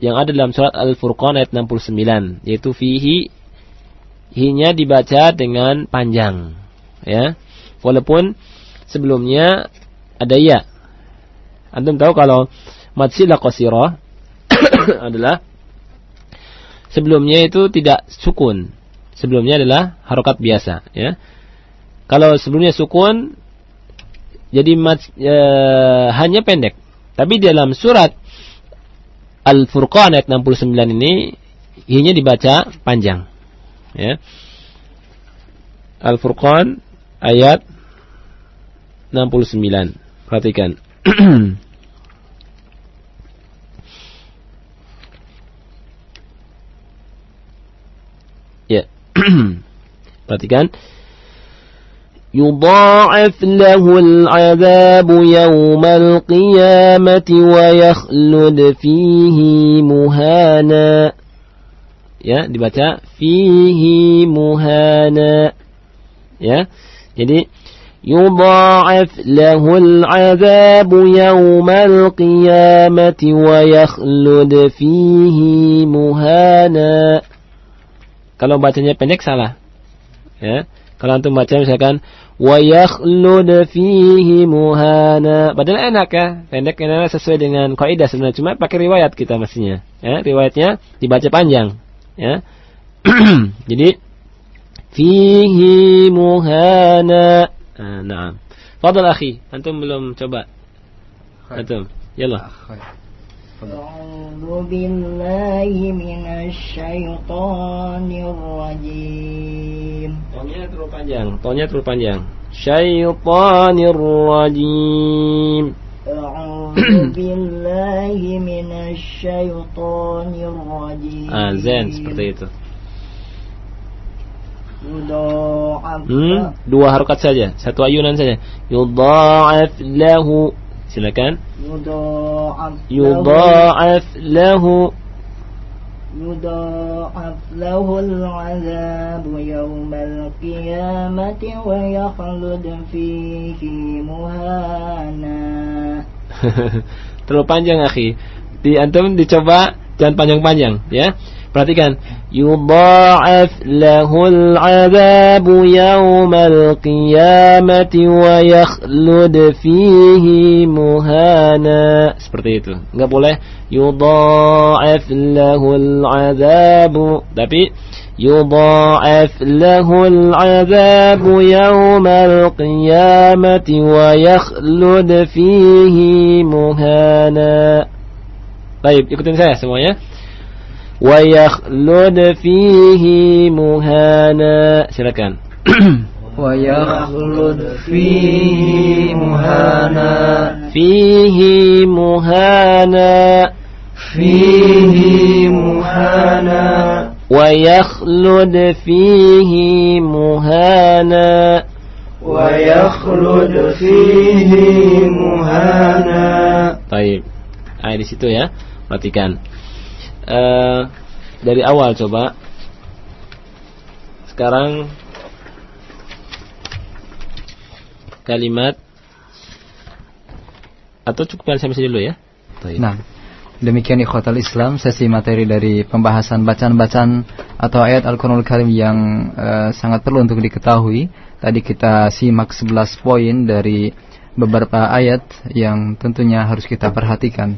yang ada dalam surat Al-Furqan ayat 69 yaitu fihi hinya dibaca dengan panjang ya. Walaupun sebelumnya ada ya. Antum tahu kalau matsilah qasirah adalah sebelumnya itu tidak sukun. Sebelumnya adalah harokat biasa, ya. Kalau sebelumnya sukun, jadi mat, e, hanya pendek. Tapi dalam surat Al-Furqan ayat 69 ini hi-nya dibaca panjang. Ya. Al-Furqan ayat 69. Perhatikan. Perhatikan. يضاعف له العذاب يوم القيامة ويخلد فيه مهانا. Ya dibaca. fihi muhana ya jadi يضاعف له العذاب يوم القيامة ويخلد فيه مهانا. Kalau bacanya pendek salah. Ya. Kalau antum baca misalkan wa yakhlud fihi muhana. Padahal enak ya, pendek enak sesuai dengan kaidah sebenarnya. Cuma pakai riwayat kita mestinya. Ya, riwayatnya dibaca panjang. Ya. Jadi fihi muhana. Nah, nah. Fadal akhi, antum belum coba. Antum. Yalla. أعوذ بالله من الشيطان الرجيم Tonnya terlalu panjang Tonnya terlalu panjang Syaitanir rajim أعوذ بالله من الشيطان الرجيم Ah, zen seperti itu يضاعف hmm? Dua harokat saja Satu ayunan saja Yudha'af lahu Silakan يضاعف له Yudha'af lahu يضاعف له العذاب يوم القيامة ويخلد فيه مهانا Terlalu panjang akhi Di antum dicoba Jangan panjang-panjang ya Perhatikan Yudha'af lahul azabu yawmal qiyamati wa yakhlud fihi muhana Seperti itu Enggak boleh Yudha'af lahul azabu Tapi يضاعف له العذاب يوم القيامة ويخلد فيه مهانا طيب ikutin saya semuanya ويخلد فيه مهانا. silakan ويخلد فيه مهانا. فيه مهانا. فيه مهانا. ويخلد فيه مهانا. ويخلد فيه مهانا. Taib. Ah di situ ya. Perhatikan. Eh dari awal coba. Sekarang kalimat atau cukup sampai dulu ya. Nah, demikian ikhwatal Islam sesi materi dari pembahasan bacaan-bacaan atau ayat Al-Qur'anul Karim yang eh, sangat perlu untuk diketahui. Tadi kita simak 11 poin dari beberapa ayat yang tentunya harus kita perhatikan.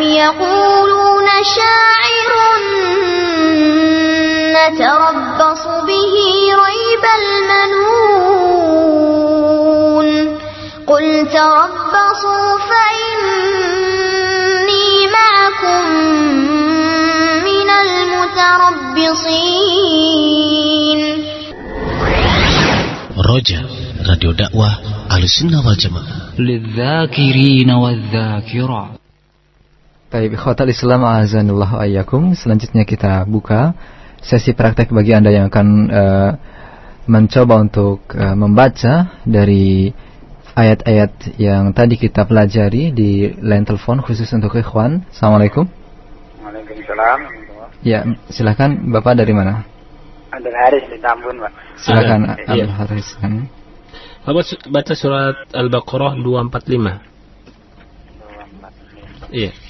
أم يقولون شاعر نتربص به ريب المنون قل تربصوا فإني معكم من المتربصين Roja, Radio Dakwah Ahlussunnah wal Jamaah. للذاكرين والذاكرات Baik, ikhwatal Islam azanullah ayyakum. Selanjutnya kita buka sesi praktek bagi Anda yang akan eh, mencoba untuk eh, membaca dari ayat-ayat yang tadi kita pelajari di line telepon khusus untuk ikhwan. Assalamualaikum. Waalaikumsalam. Ya, silakan Bapak dari mana? Abdul Haris di Tambun, Pak. Silakan Abdul iya. Haris. Hmm. Bapak baca surat Al-Baqarah 245. Iya.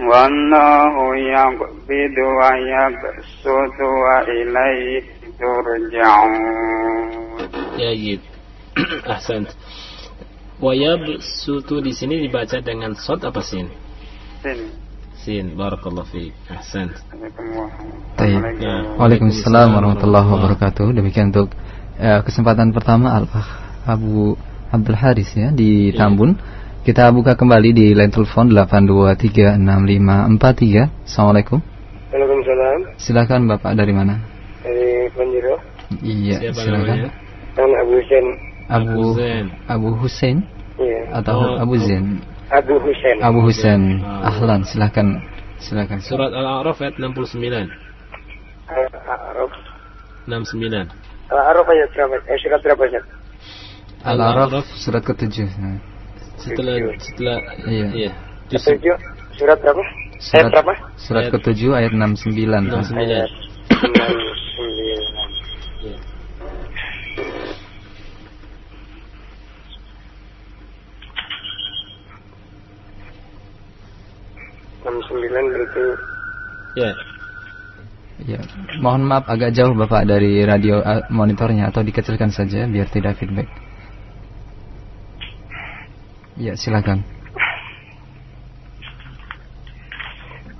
والله يقبض ويبسط وإليه ترجعون Jayid. Ahsan. Wayab sutu di sini dibaca dengan sod apa sin? Sini. Sin. Barakallahu fiik. Ahsan. Baik. Ya. Waalaikumsalam warahmatullahi wabarakatuh. Demikian untuk eh, kesempatan pertama Al Abu Abdul Haris ya di Tambun. Kita buka kembali di line telepon 8236543. Assalamualaikum. Waalaikumsalam. Silakan Bapak dari mana? Dari Ponjiro. Iya, Siapa silakan. namanya? Kan Abu Husain. Abu Abu Zain. Abu Hussein Iya. atau Oh, Abu Zain? Abu Husain. Abu Hussein. Ah. Ahlan, silakan. Silakan. Surat Al-A'raf ayat 69. Al-A'raf. 69. Al-A'raf ayat berapa? Eh, surat berapa? Al-A'raf surat ke-7. Setelah setelah Iya. iya. Surat berapa? Surat, Ayat berapa? surat Ayat- ke-7 ayat 69. 69. Ayat 69. Iya. enam sembilan berarti Ya. Ya, mohon maaf agak jauh Bapak dari radio eh, monitornya atau dikecilkan saja biar tidak feedback. Ya, silakan.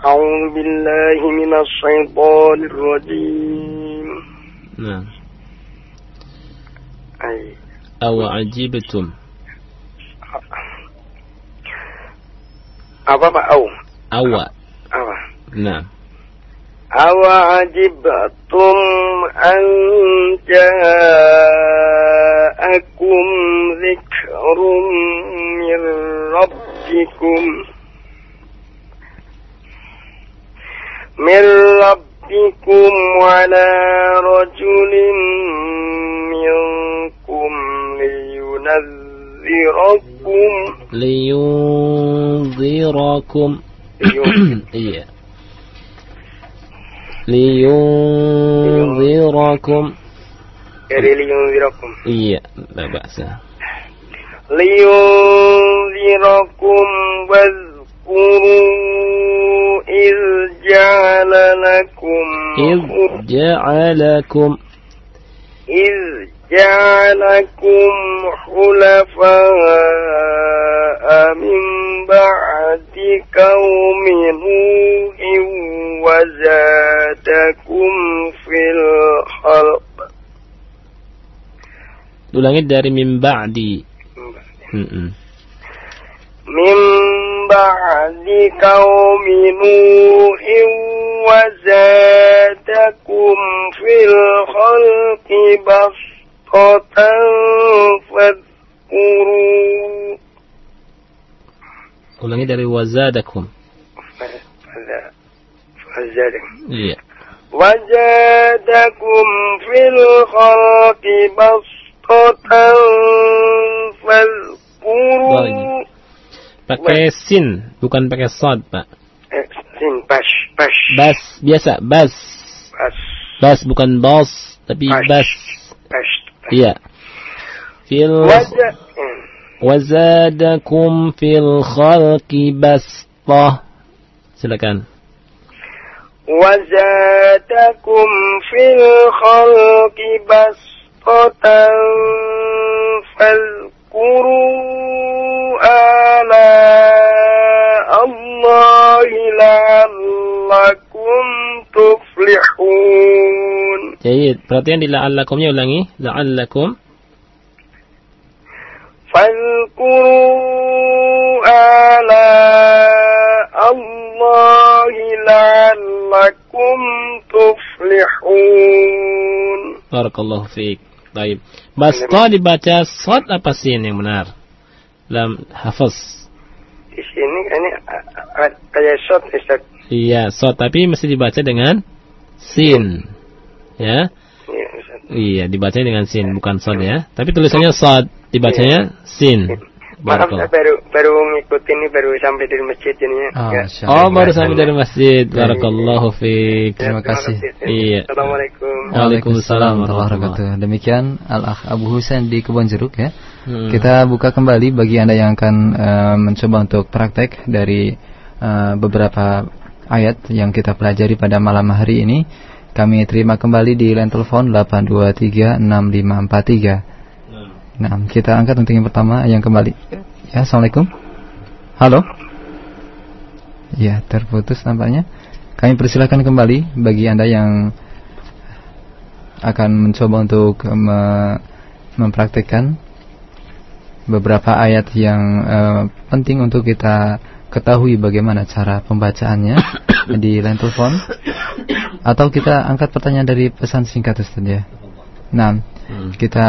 أعوذ بالله من الشيطان الرجيم Nah. أي Aw ajibtum. apa Pak? Au Awa. apa? Nah. أوعجبتم أن جاءكم ذكر نصر من ربكم. من ربكم ولا رجل منكم لينذركم. لينذركم. لينذركم. لينذركم. إيه, إيه، لا بأس. لينذركم واذكروا إذ جعل لكم إذ جعلكم إذ جعلكم خلفاء من بعد قوم نوح وزادكم في الخلق ulangi dari min ba'di. من بعد قوم نوح وزادكم في الخلق بسطة فاذكروا. Ulangi dari wazadakum. فزادكم iya. وزادكم في الخلق بسطة فاذكروا pakai sin bukan pakai sad pak Eh, sin bash bash bas biasa bas bash bas bukan bas tapi Bash. bas bash iya fil Wajah hmm. wazadakum fil khalqi bastah silakan وزادكم في الخلق بسطة فاذكروا آلاء الله لعلكم تفلحون Jayid. Perhatian di la'allakumnya ulangi. La'allakum. فاذكروا آلاء الله لعلكم تفلحون Barakallahu fiik. Baik. Basta dibaca sad apa sin yang benar? Dalam hafaz. di sini ini a- a- kayak shot Ustaz Iya, sad tapi mesti dibaca dengan sin. Ya. Iya, Ustaz. Iya, dibacanya dengan sin, bukan sod ya. Tapi tulisannya sod, dibacanya sin. Maaf, saya Barakallah. baru baru ngikut ini baru sampai dari masjid ini ya. Oh, Ya. Oh, baru sampai dari masjid. Barakallahu fiik. Terima kasih. Iya. Assalamualaikum. Waalaikumsalam warahmatullahi wabarakatuh. Demikian Al-Akh Abu Husain di Kebon Jeruk ya. Hmm. Kita buka kembali bagi Anda yang akan eh, mencoba untuk praktek dari eh, beberapa ayat yang kita pelajari pada malam hari ini. Kami terima kembali di line telepon 8236543. Nah, kita angkat untuk yang pertama yang kembali. Ya, Assalamualaikum. Halo. Ya, terputus nampaknya. Kami persilakan kembali bagi Anda yang akan mencoba untuk me- mempraktikkan beberapa ayat yang eh, penting untuk kita ketahui bagaimana cara pembacaannya di line telepon atau kita angkat pertanyaan dari pesan singkat Ustaz ya. Nah, Hmm. kita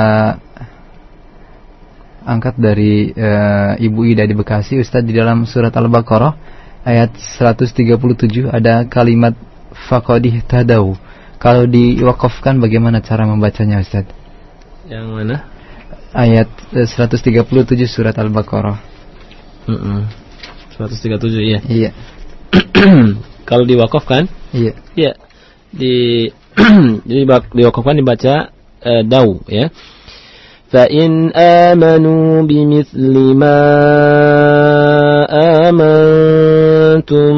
angkat dari eh, Ibu Ida di Bekasi Ustaz di dalam surat Al-Baqarah ayat 137 ada kalimat faqadih tadau. Kalau diwakafkan bagaimana cara membacanya Ustaz? Yang mana? Ayat eh, 137 surat Al-Baqarah. Mm-mm. 137 ya. Iya. Kalau diwakafkan, Iya. ya di jadi diwakafkan dibaca eh, dau ya. فإن آمنوا بمثل ما آمنتم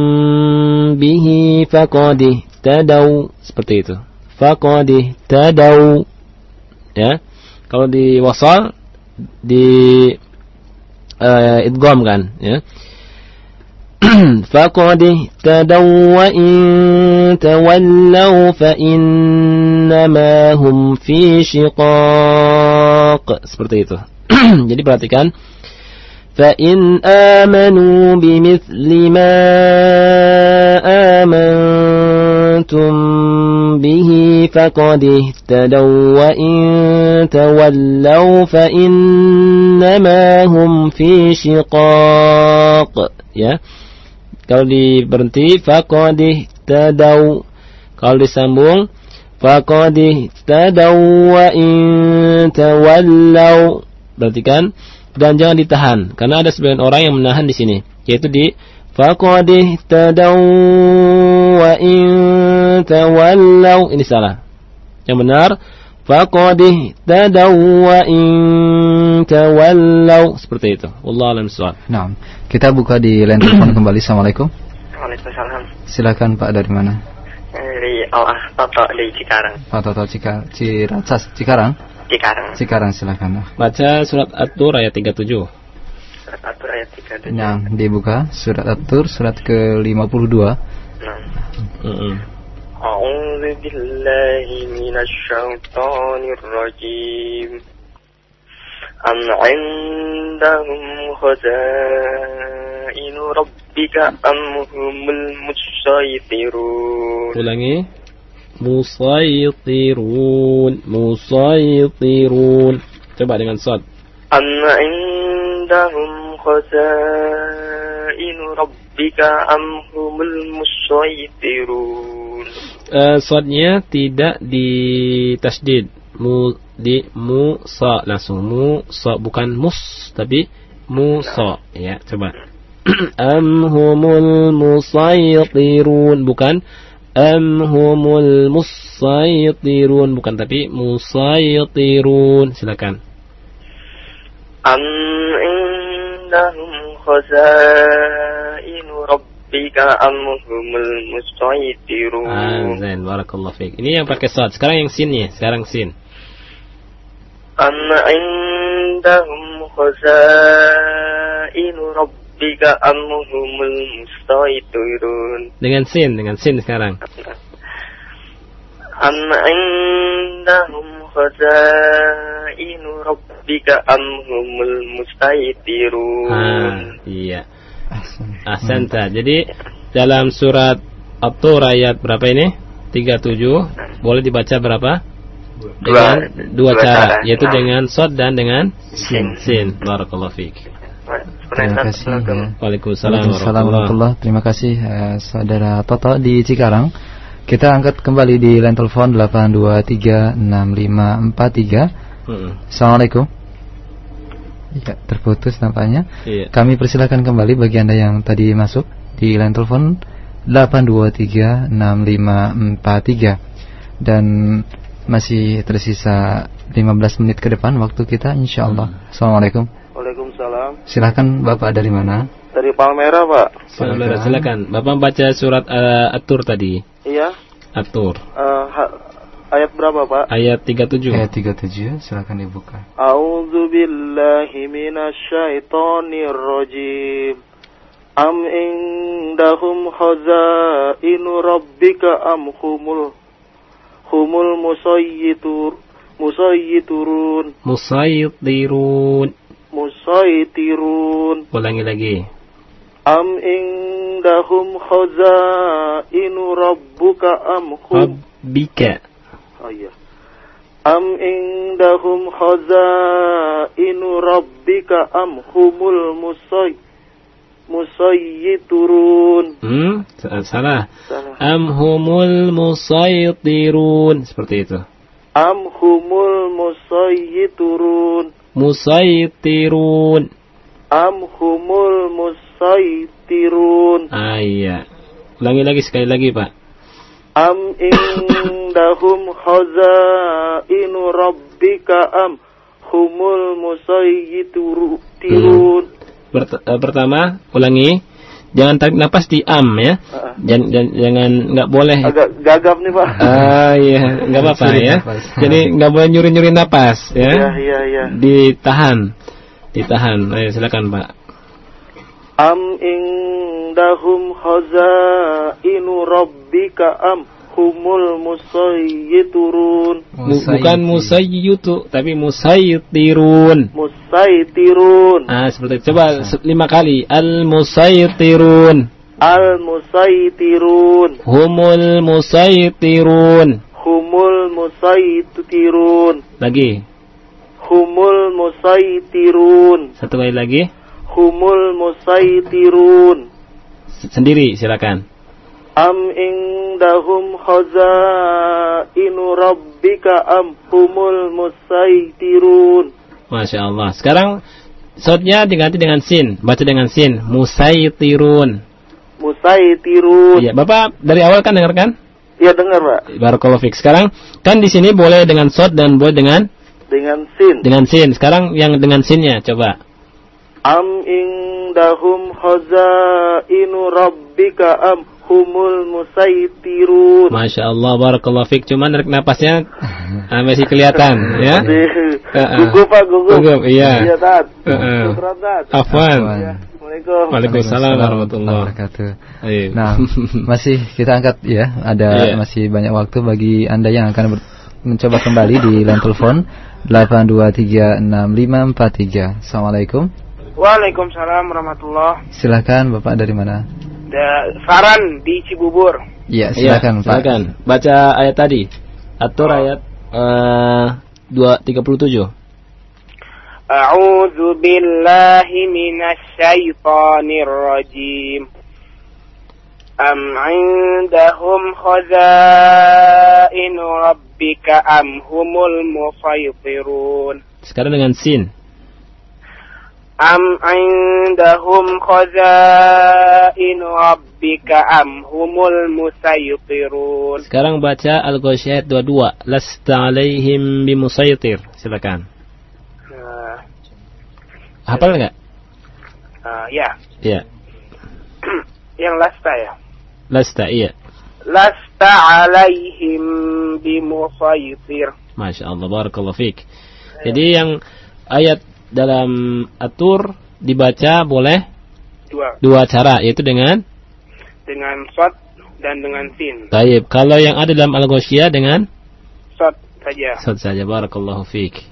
به فقد اهتدوا seperti itu. فقد اهتدوا ya. Kalau di wasal di eh, idgham kan ya. فقد اهتدوا وإن تولوا فإنما هم في شقاق seperti itu. Jadi perhatikan. فإن آمنوا بمثل ما آمنتم به فقد اهتدوا وإن تولوا فإنما هم في شقاق. Ya. Kalau diberhenti faqadih tadau. Kalau disambung faqadih tadau wa in tawallau. Berarti kan dan jangan ditahan karena ada sebagian orang yang menahan di sini yaitu di faqadih tadau wa in tawallau. Ini salah. Yang benar faqadih tadau wa in tawallau seperti itu wallahu alam bissawab Nah, kita buka di line telepon kembali. Assalamualaikum. Waalaikumsalam. Silakan Pak dari mana? Dari Allah Toto di Cikarang. Pak Toto Cika, Ciracas, Cikarang. Cikarang. Cikarang silakan. Baca surat At-Tur ayat 37. Surat Atur ayat 3 Yang dibuka surat At-Tur surat ke-52. Nah. Mm-mm. أعوذ بالله من الشيطان الرجيم أم عندهم خزائن ربك أم هم المسيطرون Ulangi. Musaytirun, musaytirun. Coba dengan sad. أم عندهم خزائن ربك أم هم المسيطرون Eh, suatnya tidak di tasdid. Mu di mu sa langsung mu sa bukan mus tapi mu sa ya coba. Am humul musayyirun bukan. Am humul musayyirun bukan tapi musayyirun silakan. Am innahum khazan rabbika amhumul mustaitirun. Amin. Barakallahu fiik. Ini yang pakai sad. Sekarang yang sin ya, Sekarang sin. Amma indahum khazainu rabbika amhumul mustaitirun. Dengan sin, dengan sin sekarang. Amma indahum khazainu rabbika amhumul mustaitirun. Ah, iya. Ahsan. Ahsanta. Jadi dalam surat At-Tur ayat berapa ini? 37. Boleh dibaca berapa? Dengan dua, Dua cara, cara. yaitu Nah. dengan sod dan dengan Sin. sin. Barakallahu fiik. Terima kasih. Waalaikumsalam Waalaikumsalam warahmatullahi Terima kasih eh, saudara Toto di Cikarang. Kita angkat kembali di line telepon 8236543. Mm-mm. Assalamualaikum. Ya, terputus nampaknya. Iya. Kami persilakan kembali bagi Anda yang tadi masuk di line telepon 8236543 dan masih tersisa 15 menit ke depan waktu kita insyaallah. Assalamualaikum. Waalaikumsalam. Silakan Bapak dari mana? Dari Palmera, Pak. Saudara, silakan. Bapak baca surat uh, At-Tur tadi. Iya. At-Tur. Eh, ha- ayat berapa, Pak? Ayat 37. Ayat 37 silakan dibuka. A'udzu billahi minasyaitonir rajim. Am indahum khazainu rabbika am humul humul musayyitur musayyiturun Musaytirun. musayyitirun Ulangi lagi. am indahum khazainu rabbuka am hum Rabbika. Oh iya. Am indahum khazainu rabbika am humul musay musayyiturun. Hmm? sa- Salah. Salah. Am humul musaytirun. Seperti itu. Am humul musayyiturun. Musaytirun. Am humul musayyitirun. Ah, iya. Ulangi lagi sekali lagi, Pak. Am indahum khazainu rabbika am humul musayyiturun. Bert- eh, pertama, ulangi. Jangan tarik napas di am ya. Ah. Jangan jangan, jangan nggak boleh. Agak gagap nih, Pak. Ah iya, nggak apa-apa ya. Jadi nggak boleh nyuri-nyuri napas ya. Iya, iya, iya. Ditahan, ditahan. Ayo silakan Pak. Am indahum khazainu rabbika am humul musayyiturun. Mu- bukan musayyutu, tapi musayyitirun. Musayyitirun. Ah seperti itu. Coba lima kali. Al musayyitirun. Al musayyitirun. Humul musayyitirun. Humul musayyitirun. Lagi. Humul musayyitirun. Satu kali lagi. Humul musayyitirun. S- Sendiri silakan. Am indahum khazainu rabbika am humul musayyitirun. Masya Allah. Sekarang shotnya diganti dengan sin. Baca dengan sin. Musayyitirun. Musayyitirun. Iya, Bapak dari awal kan dengarkan? Ya dengar, Pak. Barakallahu fiik. Sekarang kan di sini boleh dengan shot dan boleh dengan Dengan sin. dengan sin. Sekarang yang dengan sinnya coba. Am indahum khazainu rabbika am humul musayyitirun. Masya Allah, barakallahu fiik. Cuman narik napasnya ah, masih kelihatan, ya. Heeh. Gugup Pak, gugup. Gugup, iya. Iya, Tat. Afwan. Ya, Assalamualaikum. Waalaikumsalam warahmatullahi wabarakatuh. Iya. Nah, masih kita angkat ya, ada Iya. masih banyak waktu bagi Anda yang akan ber- mencoba kembali di line telepon 8236543. Assalamualaikum. Waalaikumsalam warahmatullah. Silakan Bapak dari mana? Da, saran di Cibubur. Iya, silakan Pak. silakan. Baca ayat tadi. Atur ayat eh, 237. A'udzu billahi minasyaitonir rajim. Am 'indahum khazainu rabbika am humul musaytirun. Sekarang dengan sin. Am 'indahum khazainu rabbika am humul musaytirun. Sekarang baca Al-Ghasyiyah 22. Lasta alaihim bimusaytir. Silakan. Nah, Hafal nggak? ah, ya, Iya. yang lasta ya. Lasta, iya. Lasta alaihim bimusaytir. Masya Allah, barakallahu fiik. Jadi yang ayat dalam atur dibaca boleh Dua. dua cara, yaitu dengan Dengan shot dan dengan sin. taib. Kalau yang ada dalam Al-Ghasyiyah dengan Shot saja. sat saja, barakallahu fiik.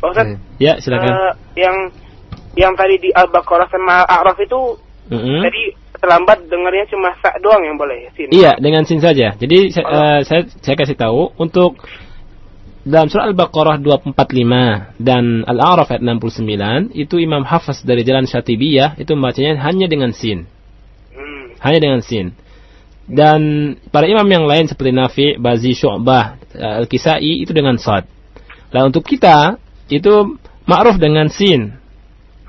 Pak Ustaz, Ya, silakan. eh, yang yang tadi di Al-Baqarah sama Al-A'raf itu Mm-mm. tadi terlambat dengarnya cuma sa doang yang boleh sin. Iya, dengan sin saja. Jadi saya, eh, saya saya kasih tahu untuk dalam surah Al-Baqarah 245 dan Al-A'raf ayat 69 itu Imam Hafiz dari Jalan Syatibiyah itu membacanya hanya dengan sin. Hmm. Hanya dengan sin. Dan para imam yang lain seperti Nafi, Bazi, Syu'bah, eh, Al-Kisai itu dengan sad. Nah untuk kita itu ma'ruf dengan sin.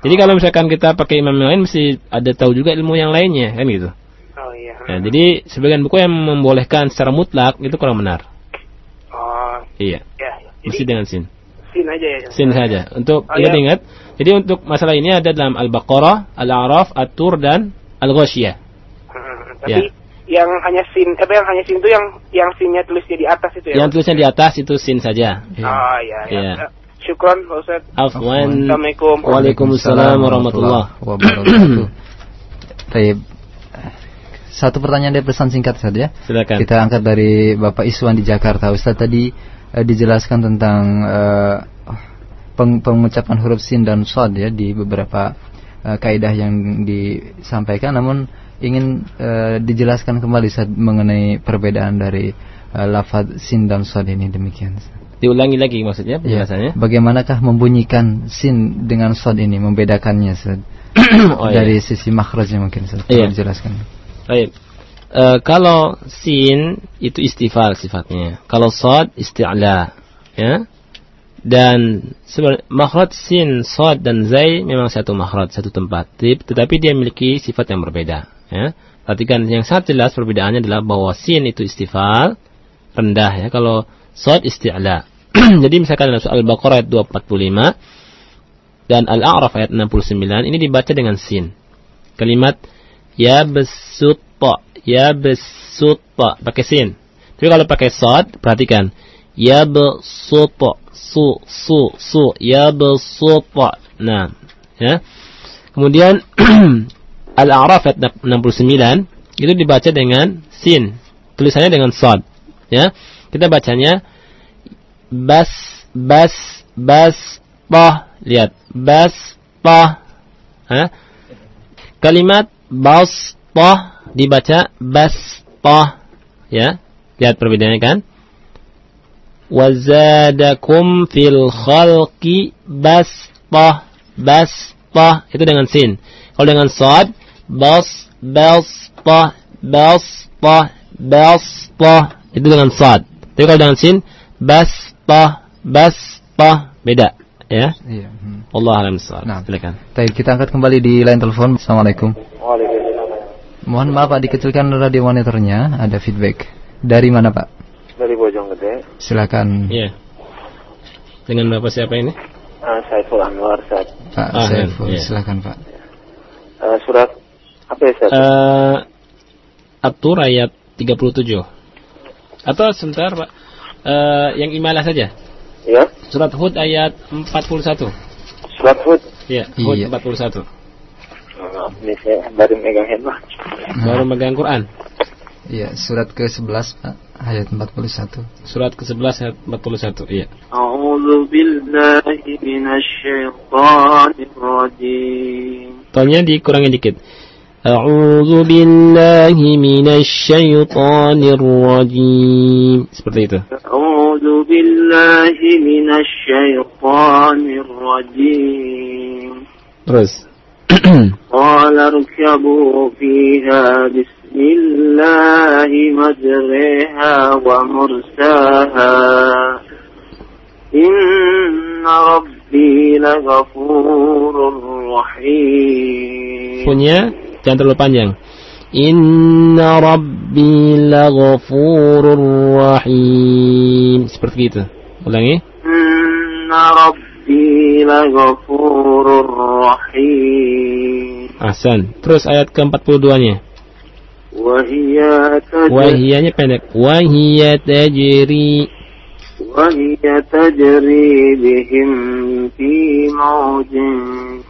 Jadi kalau misalkan kita pakai imam yang lain mesti ada tahu juga ilmu yang lainnya kan gitu. Oh iya. Nah, jadi sebagian buku yang membolehkan secara mutlak itu kurang benar. Oh Iya. Ya. Mesti dengan sin. Sin aja ya. Sin saja. Untuk Oh, iya. ingat-ingat. Jadi untuk masalah ini ada dalam Al-Baqarah, Al-A'raf, At-Tur dan Al-Ghasyiyah. Hmm, Tapi Ya. yang hanya sin, apa yang hanya sin itu yang yang sinnya tulisnya di atas itu ya. Yang tulisnya di atas itu sin saja. Oh iya. Iya. Ya. Syukron Pak Ustaz. Afwan. Assalamualaikum. Waalaikumsalam warahmatullahi wabarakatuh. Baik. Satu pertanyaan dari pesan singkat saja. Silakan. Kita angkat dari Bapak Iswan di Jakarta. Ustaz tadi eh, dijelaskan tentang eh, peng- pengucapan huruf sin dan sod ya di beberapa eh, kaidah yang disampaikan namun ingin eh, dijelaskan kembali Ustaz mengenai perbedaan dari eh, lafaz sin dan sod ini demikian. Diulangi lagi maksudnya Ya, penjelasannya. bagaimanakah membunyikan sin dengan sod ini membedakannya Ustaz? Oh, iya. dari sisi makhrajnya mungkin Ustaz Iya. Dijelaskan. Baik. Eh, kalau sin itu istifal sifatnya. Kalau sod isti'la, ya. Dan makhraj sin, sod dan zai memang satu makhraj, satu tempat. Tetapi dia memiliki sifat yang berbeda, ya. Perhatikan yang sangat jelas perbedaannya adalah bahwa sin itu istifal rendah ya. Kalau sod isti'la. Jadi misalkan dalam surah Al-Baqarah ayat 245 dan Al-A'raf ayat 69 ini dibaca dengan sin. Kalimat ya besutta, ya besutta pakai sin. Tapi kalau pakai sad, perhatikan ya besutta, su su su, ya besutta. Nah, ya. Kemudian Al-A'raf ayat 69 itu dibaca dengan sin. Tulisannya dengan sad, ya. Kita bacanya bas bas bas toh lihat bas toh Hah? kalimat bas toh dibaca bas toh ya lihat perbedaannya kan wazadakum fil khalqi bas toh bas toh itu dengan sin kalau dengan sad bas bas toh bas toh bas toh itu dengan sad tapi kalau dengan sin bas toh bas toh beda ya Iya. hmm. Allah alam bissawab. Nah. silakan Baik, kita angkat kembali di line telepon. Assalamualaikum. Waalaikumsalam. Mohon maaf Pak, dikecilkan radio monitornya. Ada feedback. Dari mana Pak? Dari Bojonggede. Silakan Iya. Dengan Bapak siapa ini? Uh, Saiful Anwar Ustaz. Pak Ah, Saiful. iya. Silakan Pak. Uh, surat apa ya Ustaz? Eh At-Tur ayat 37. Atau sebentar, Pak. Eh, yang imalah saja. ya. Surat Hud ayat 41. Surat Hud. Iya, Hud Iya. 41. Ini saya baru megang handphone. Baru megang Quran. Iya, surat ke-11, Pak, ayat 41. Surat ke-11 ayat 41, iya. A'udzu billahi minasyaitonir rajim. Tonnya dikurangin dikit. A'udzu billahi minasyaitonir rajim. Seperti itu. A'udzu billahi minasyaitonir rajim. Terus. قال اركبوا فيها بسم الله مجريها ومرساها إن ربي لغفور رحيم Punya jangan terlalu panjang. Inna rabbi laghafurur rahim. Seperti itu. Ulangi. إن ربي لغفور رحيم Ahsan. Terus ayat ke-42-nya. وهي تجري Wahiyanya pendek. Wahiya tajri. وهي تجري بهم في موج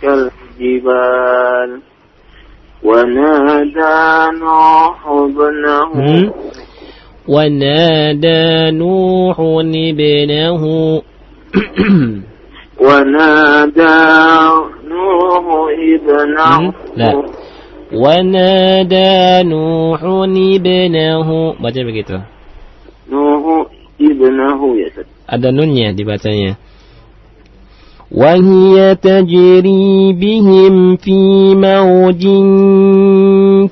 كالجبال ونادى نوح ابنه Hmm. ونادى نوح ابنه ونادى نوح ابنه Hmm. لا ونادى نوح ابنه baca begitu نوح ابنه يا سيدي ada nunnya dibacanya وهي تجري بهم في موج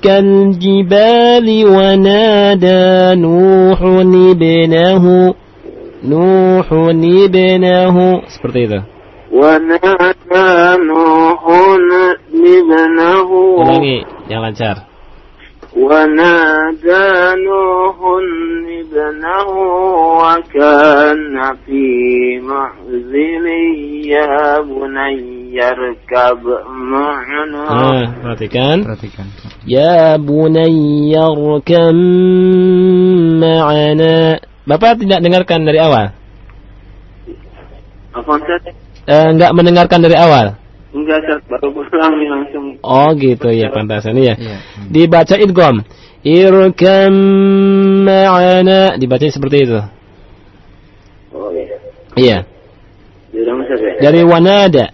كالجبال ونادى نوح ابنه نوح ابنه seperti itu ونادى نوح ابنه ulangi yang lancar ونادى نوح ابنه وكان في معزل يا بني اركب معنا nah, perhatikan Perhatikan. Ya bunayya rkam ma'ana. Bapak tidak dengarkan dari awal? apa Eh, enggak mendengarkan dari awal? Enggak, Ustaz. Baru pulang nih langsung. Oh, gitu iya, ya, hmm. pantas ya. ya. Dibaca idgham. Irkam ma'ana. Dibaca seperti itu. Oh, iya. Iya. iya ya. Dari wanada.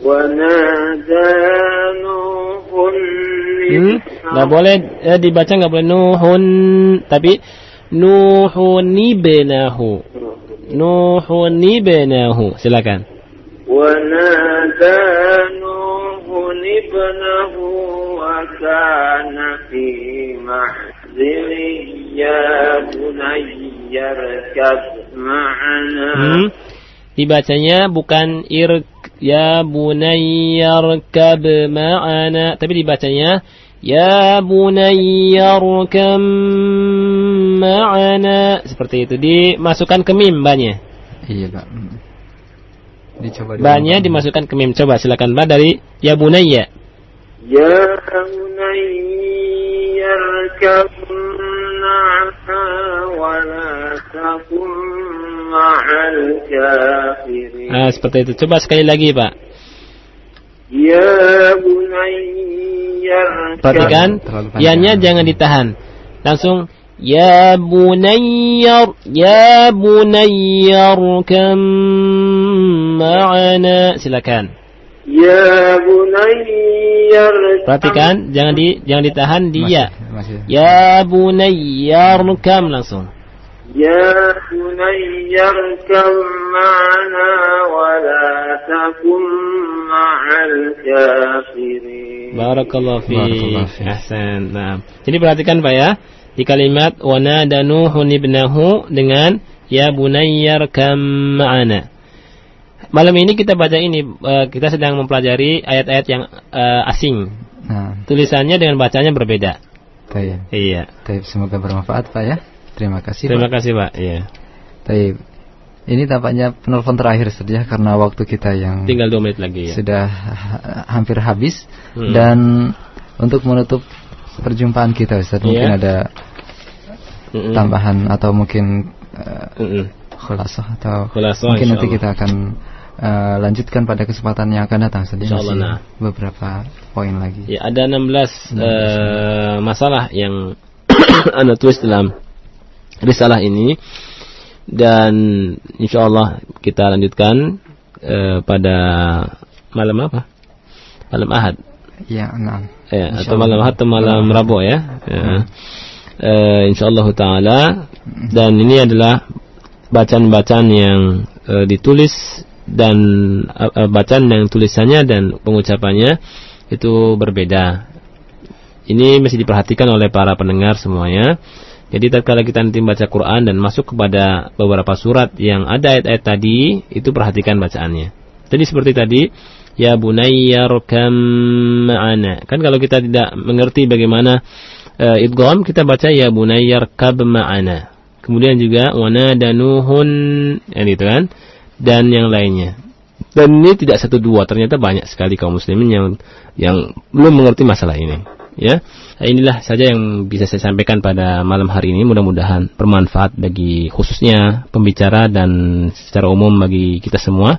Wanada nuhun. Hmm? Gak boleh eh, dibaca nggak boleh nuhun, tapi nuhun ibnahu. Nuhun ibnahu. Silakan. ونادى نوح ابنه وكان في معزل يا بني اركب معنا Hmm? Dibacanya bukan ir ya bunayyarkab ma'ana tapi dibacanya ya bunayyarkam ma'ana seperti itu dimasukkan ke mim bannya Iya, Pak. Banyak dimasukkan ke mim. Coba silakan Mbak dari Ya Bunayya. Ya Bunayya Nah, seperti itu. Coba sekali lagi, Pak. Ya Bunayya Perhatikan, yannya jangan ditahan. Langsung Ya bunayyar Ya bunayyar kam ma'ana Silakan يا بني اركب Perhatikan jangan di jangan ditahan dia Masih. Ya bunayyar kam langsung يا بني اركب معنا ولا تكن مع الكافرين Barakallahu fi Barakallahu fi. Ahsan nah. Jadi perhatikan Pak ya Di kalimat Wana danuhun ibnahu Dengan Ya bunayyar kam ma'ana Malam ini kita baca ini eh, Kita sedang mempelajari ayat-ayat yang eh, asing Nah, Tulisannya dengan bacanya berbeda taib. Iya Taib, semoga bermanfaat, Pak ya. Terima kasih, Terima Pak. kasih Pak Iya Taib. Ini tampaknya penelpon terakhir saja karena waktu kita yang Tinggal dua menit lagi ya sudah ha- hampir habis Hmm. dan untuk menutup perjumpaan kita Ustaz mungkin Iya. ada Mm-mm. tambahan atau mungkin uh, Mm-mm. khulasah atau Khulasah, mungkin nanti kita akan uh, lanjutkan pada kesempatan yang akan datang Ustaz. Masih nah. beberapa poin lagi. Ya, ada 16 eh, masalah yang Anda tulis dalam risalah ini dan insya Allah kita lanjutkan eh, pada malam apa? Malam Ahad Ya, enam. Ya, Insya atau malam atau malam Rabu ya. ya. Eh, insya Allah taala dan ini adalah bacaan-bacaan yang eh, ditulis dan eh, bacaan yang tulisannya dan pengucapannya itu berbeda. Ini mesti diperhatikan oleh para pendengar semuanya. Jadi tatkala kita nanti baca Quran dan masuk kepada beberapa surat yang ada ayat-ayat tadi, itu perhatikan bacaannya. Jadi seperti tadi, ya bunayya rukam ma'ana. Kan kalau kita tidak mengerti bagaimana uh, idgham, kita baca ya bunayya rkab ma'ana. Kemudian juga wana danuhun, yang itu kan, dan yang lainnya. Dan ini tidak satu dua, ternyata banyak sekali kaum muslimin yang yang belum mengerti masalah ini. Ya, inilah saja yang bisa saya sampaikan pada malam hari ini. Mudah-mudahan bermanfaat bagi khususnya pembicara dan secara umum bagi kita semua.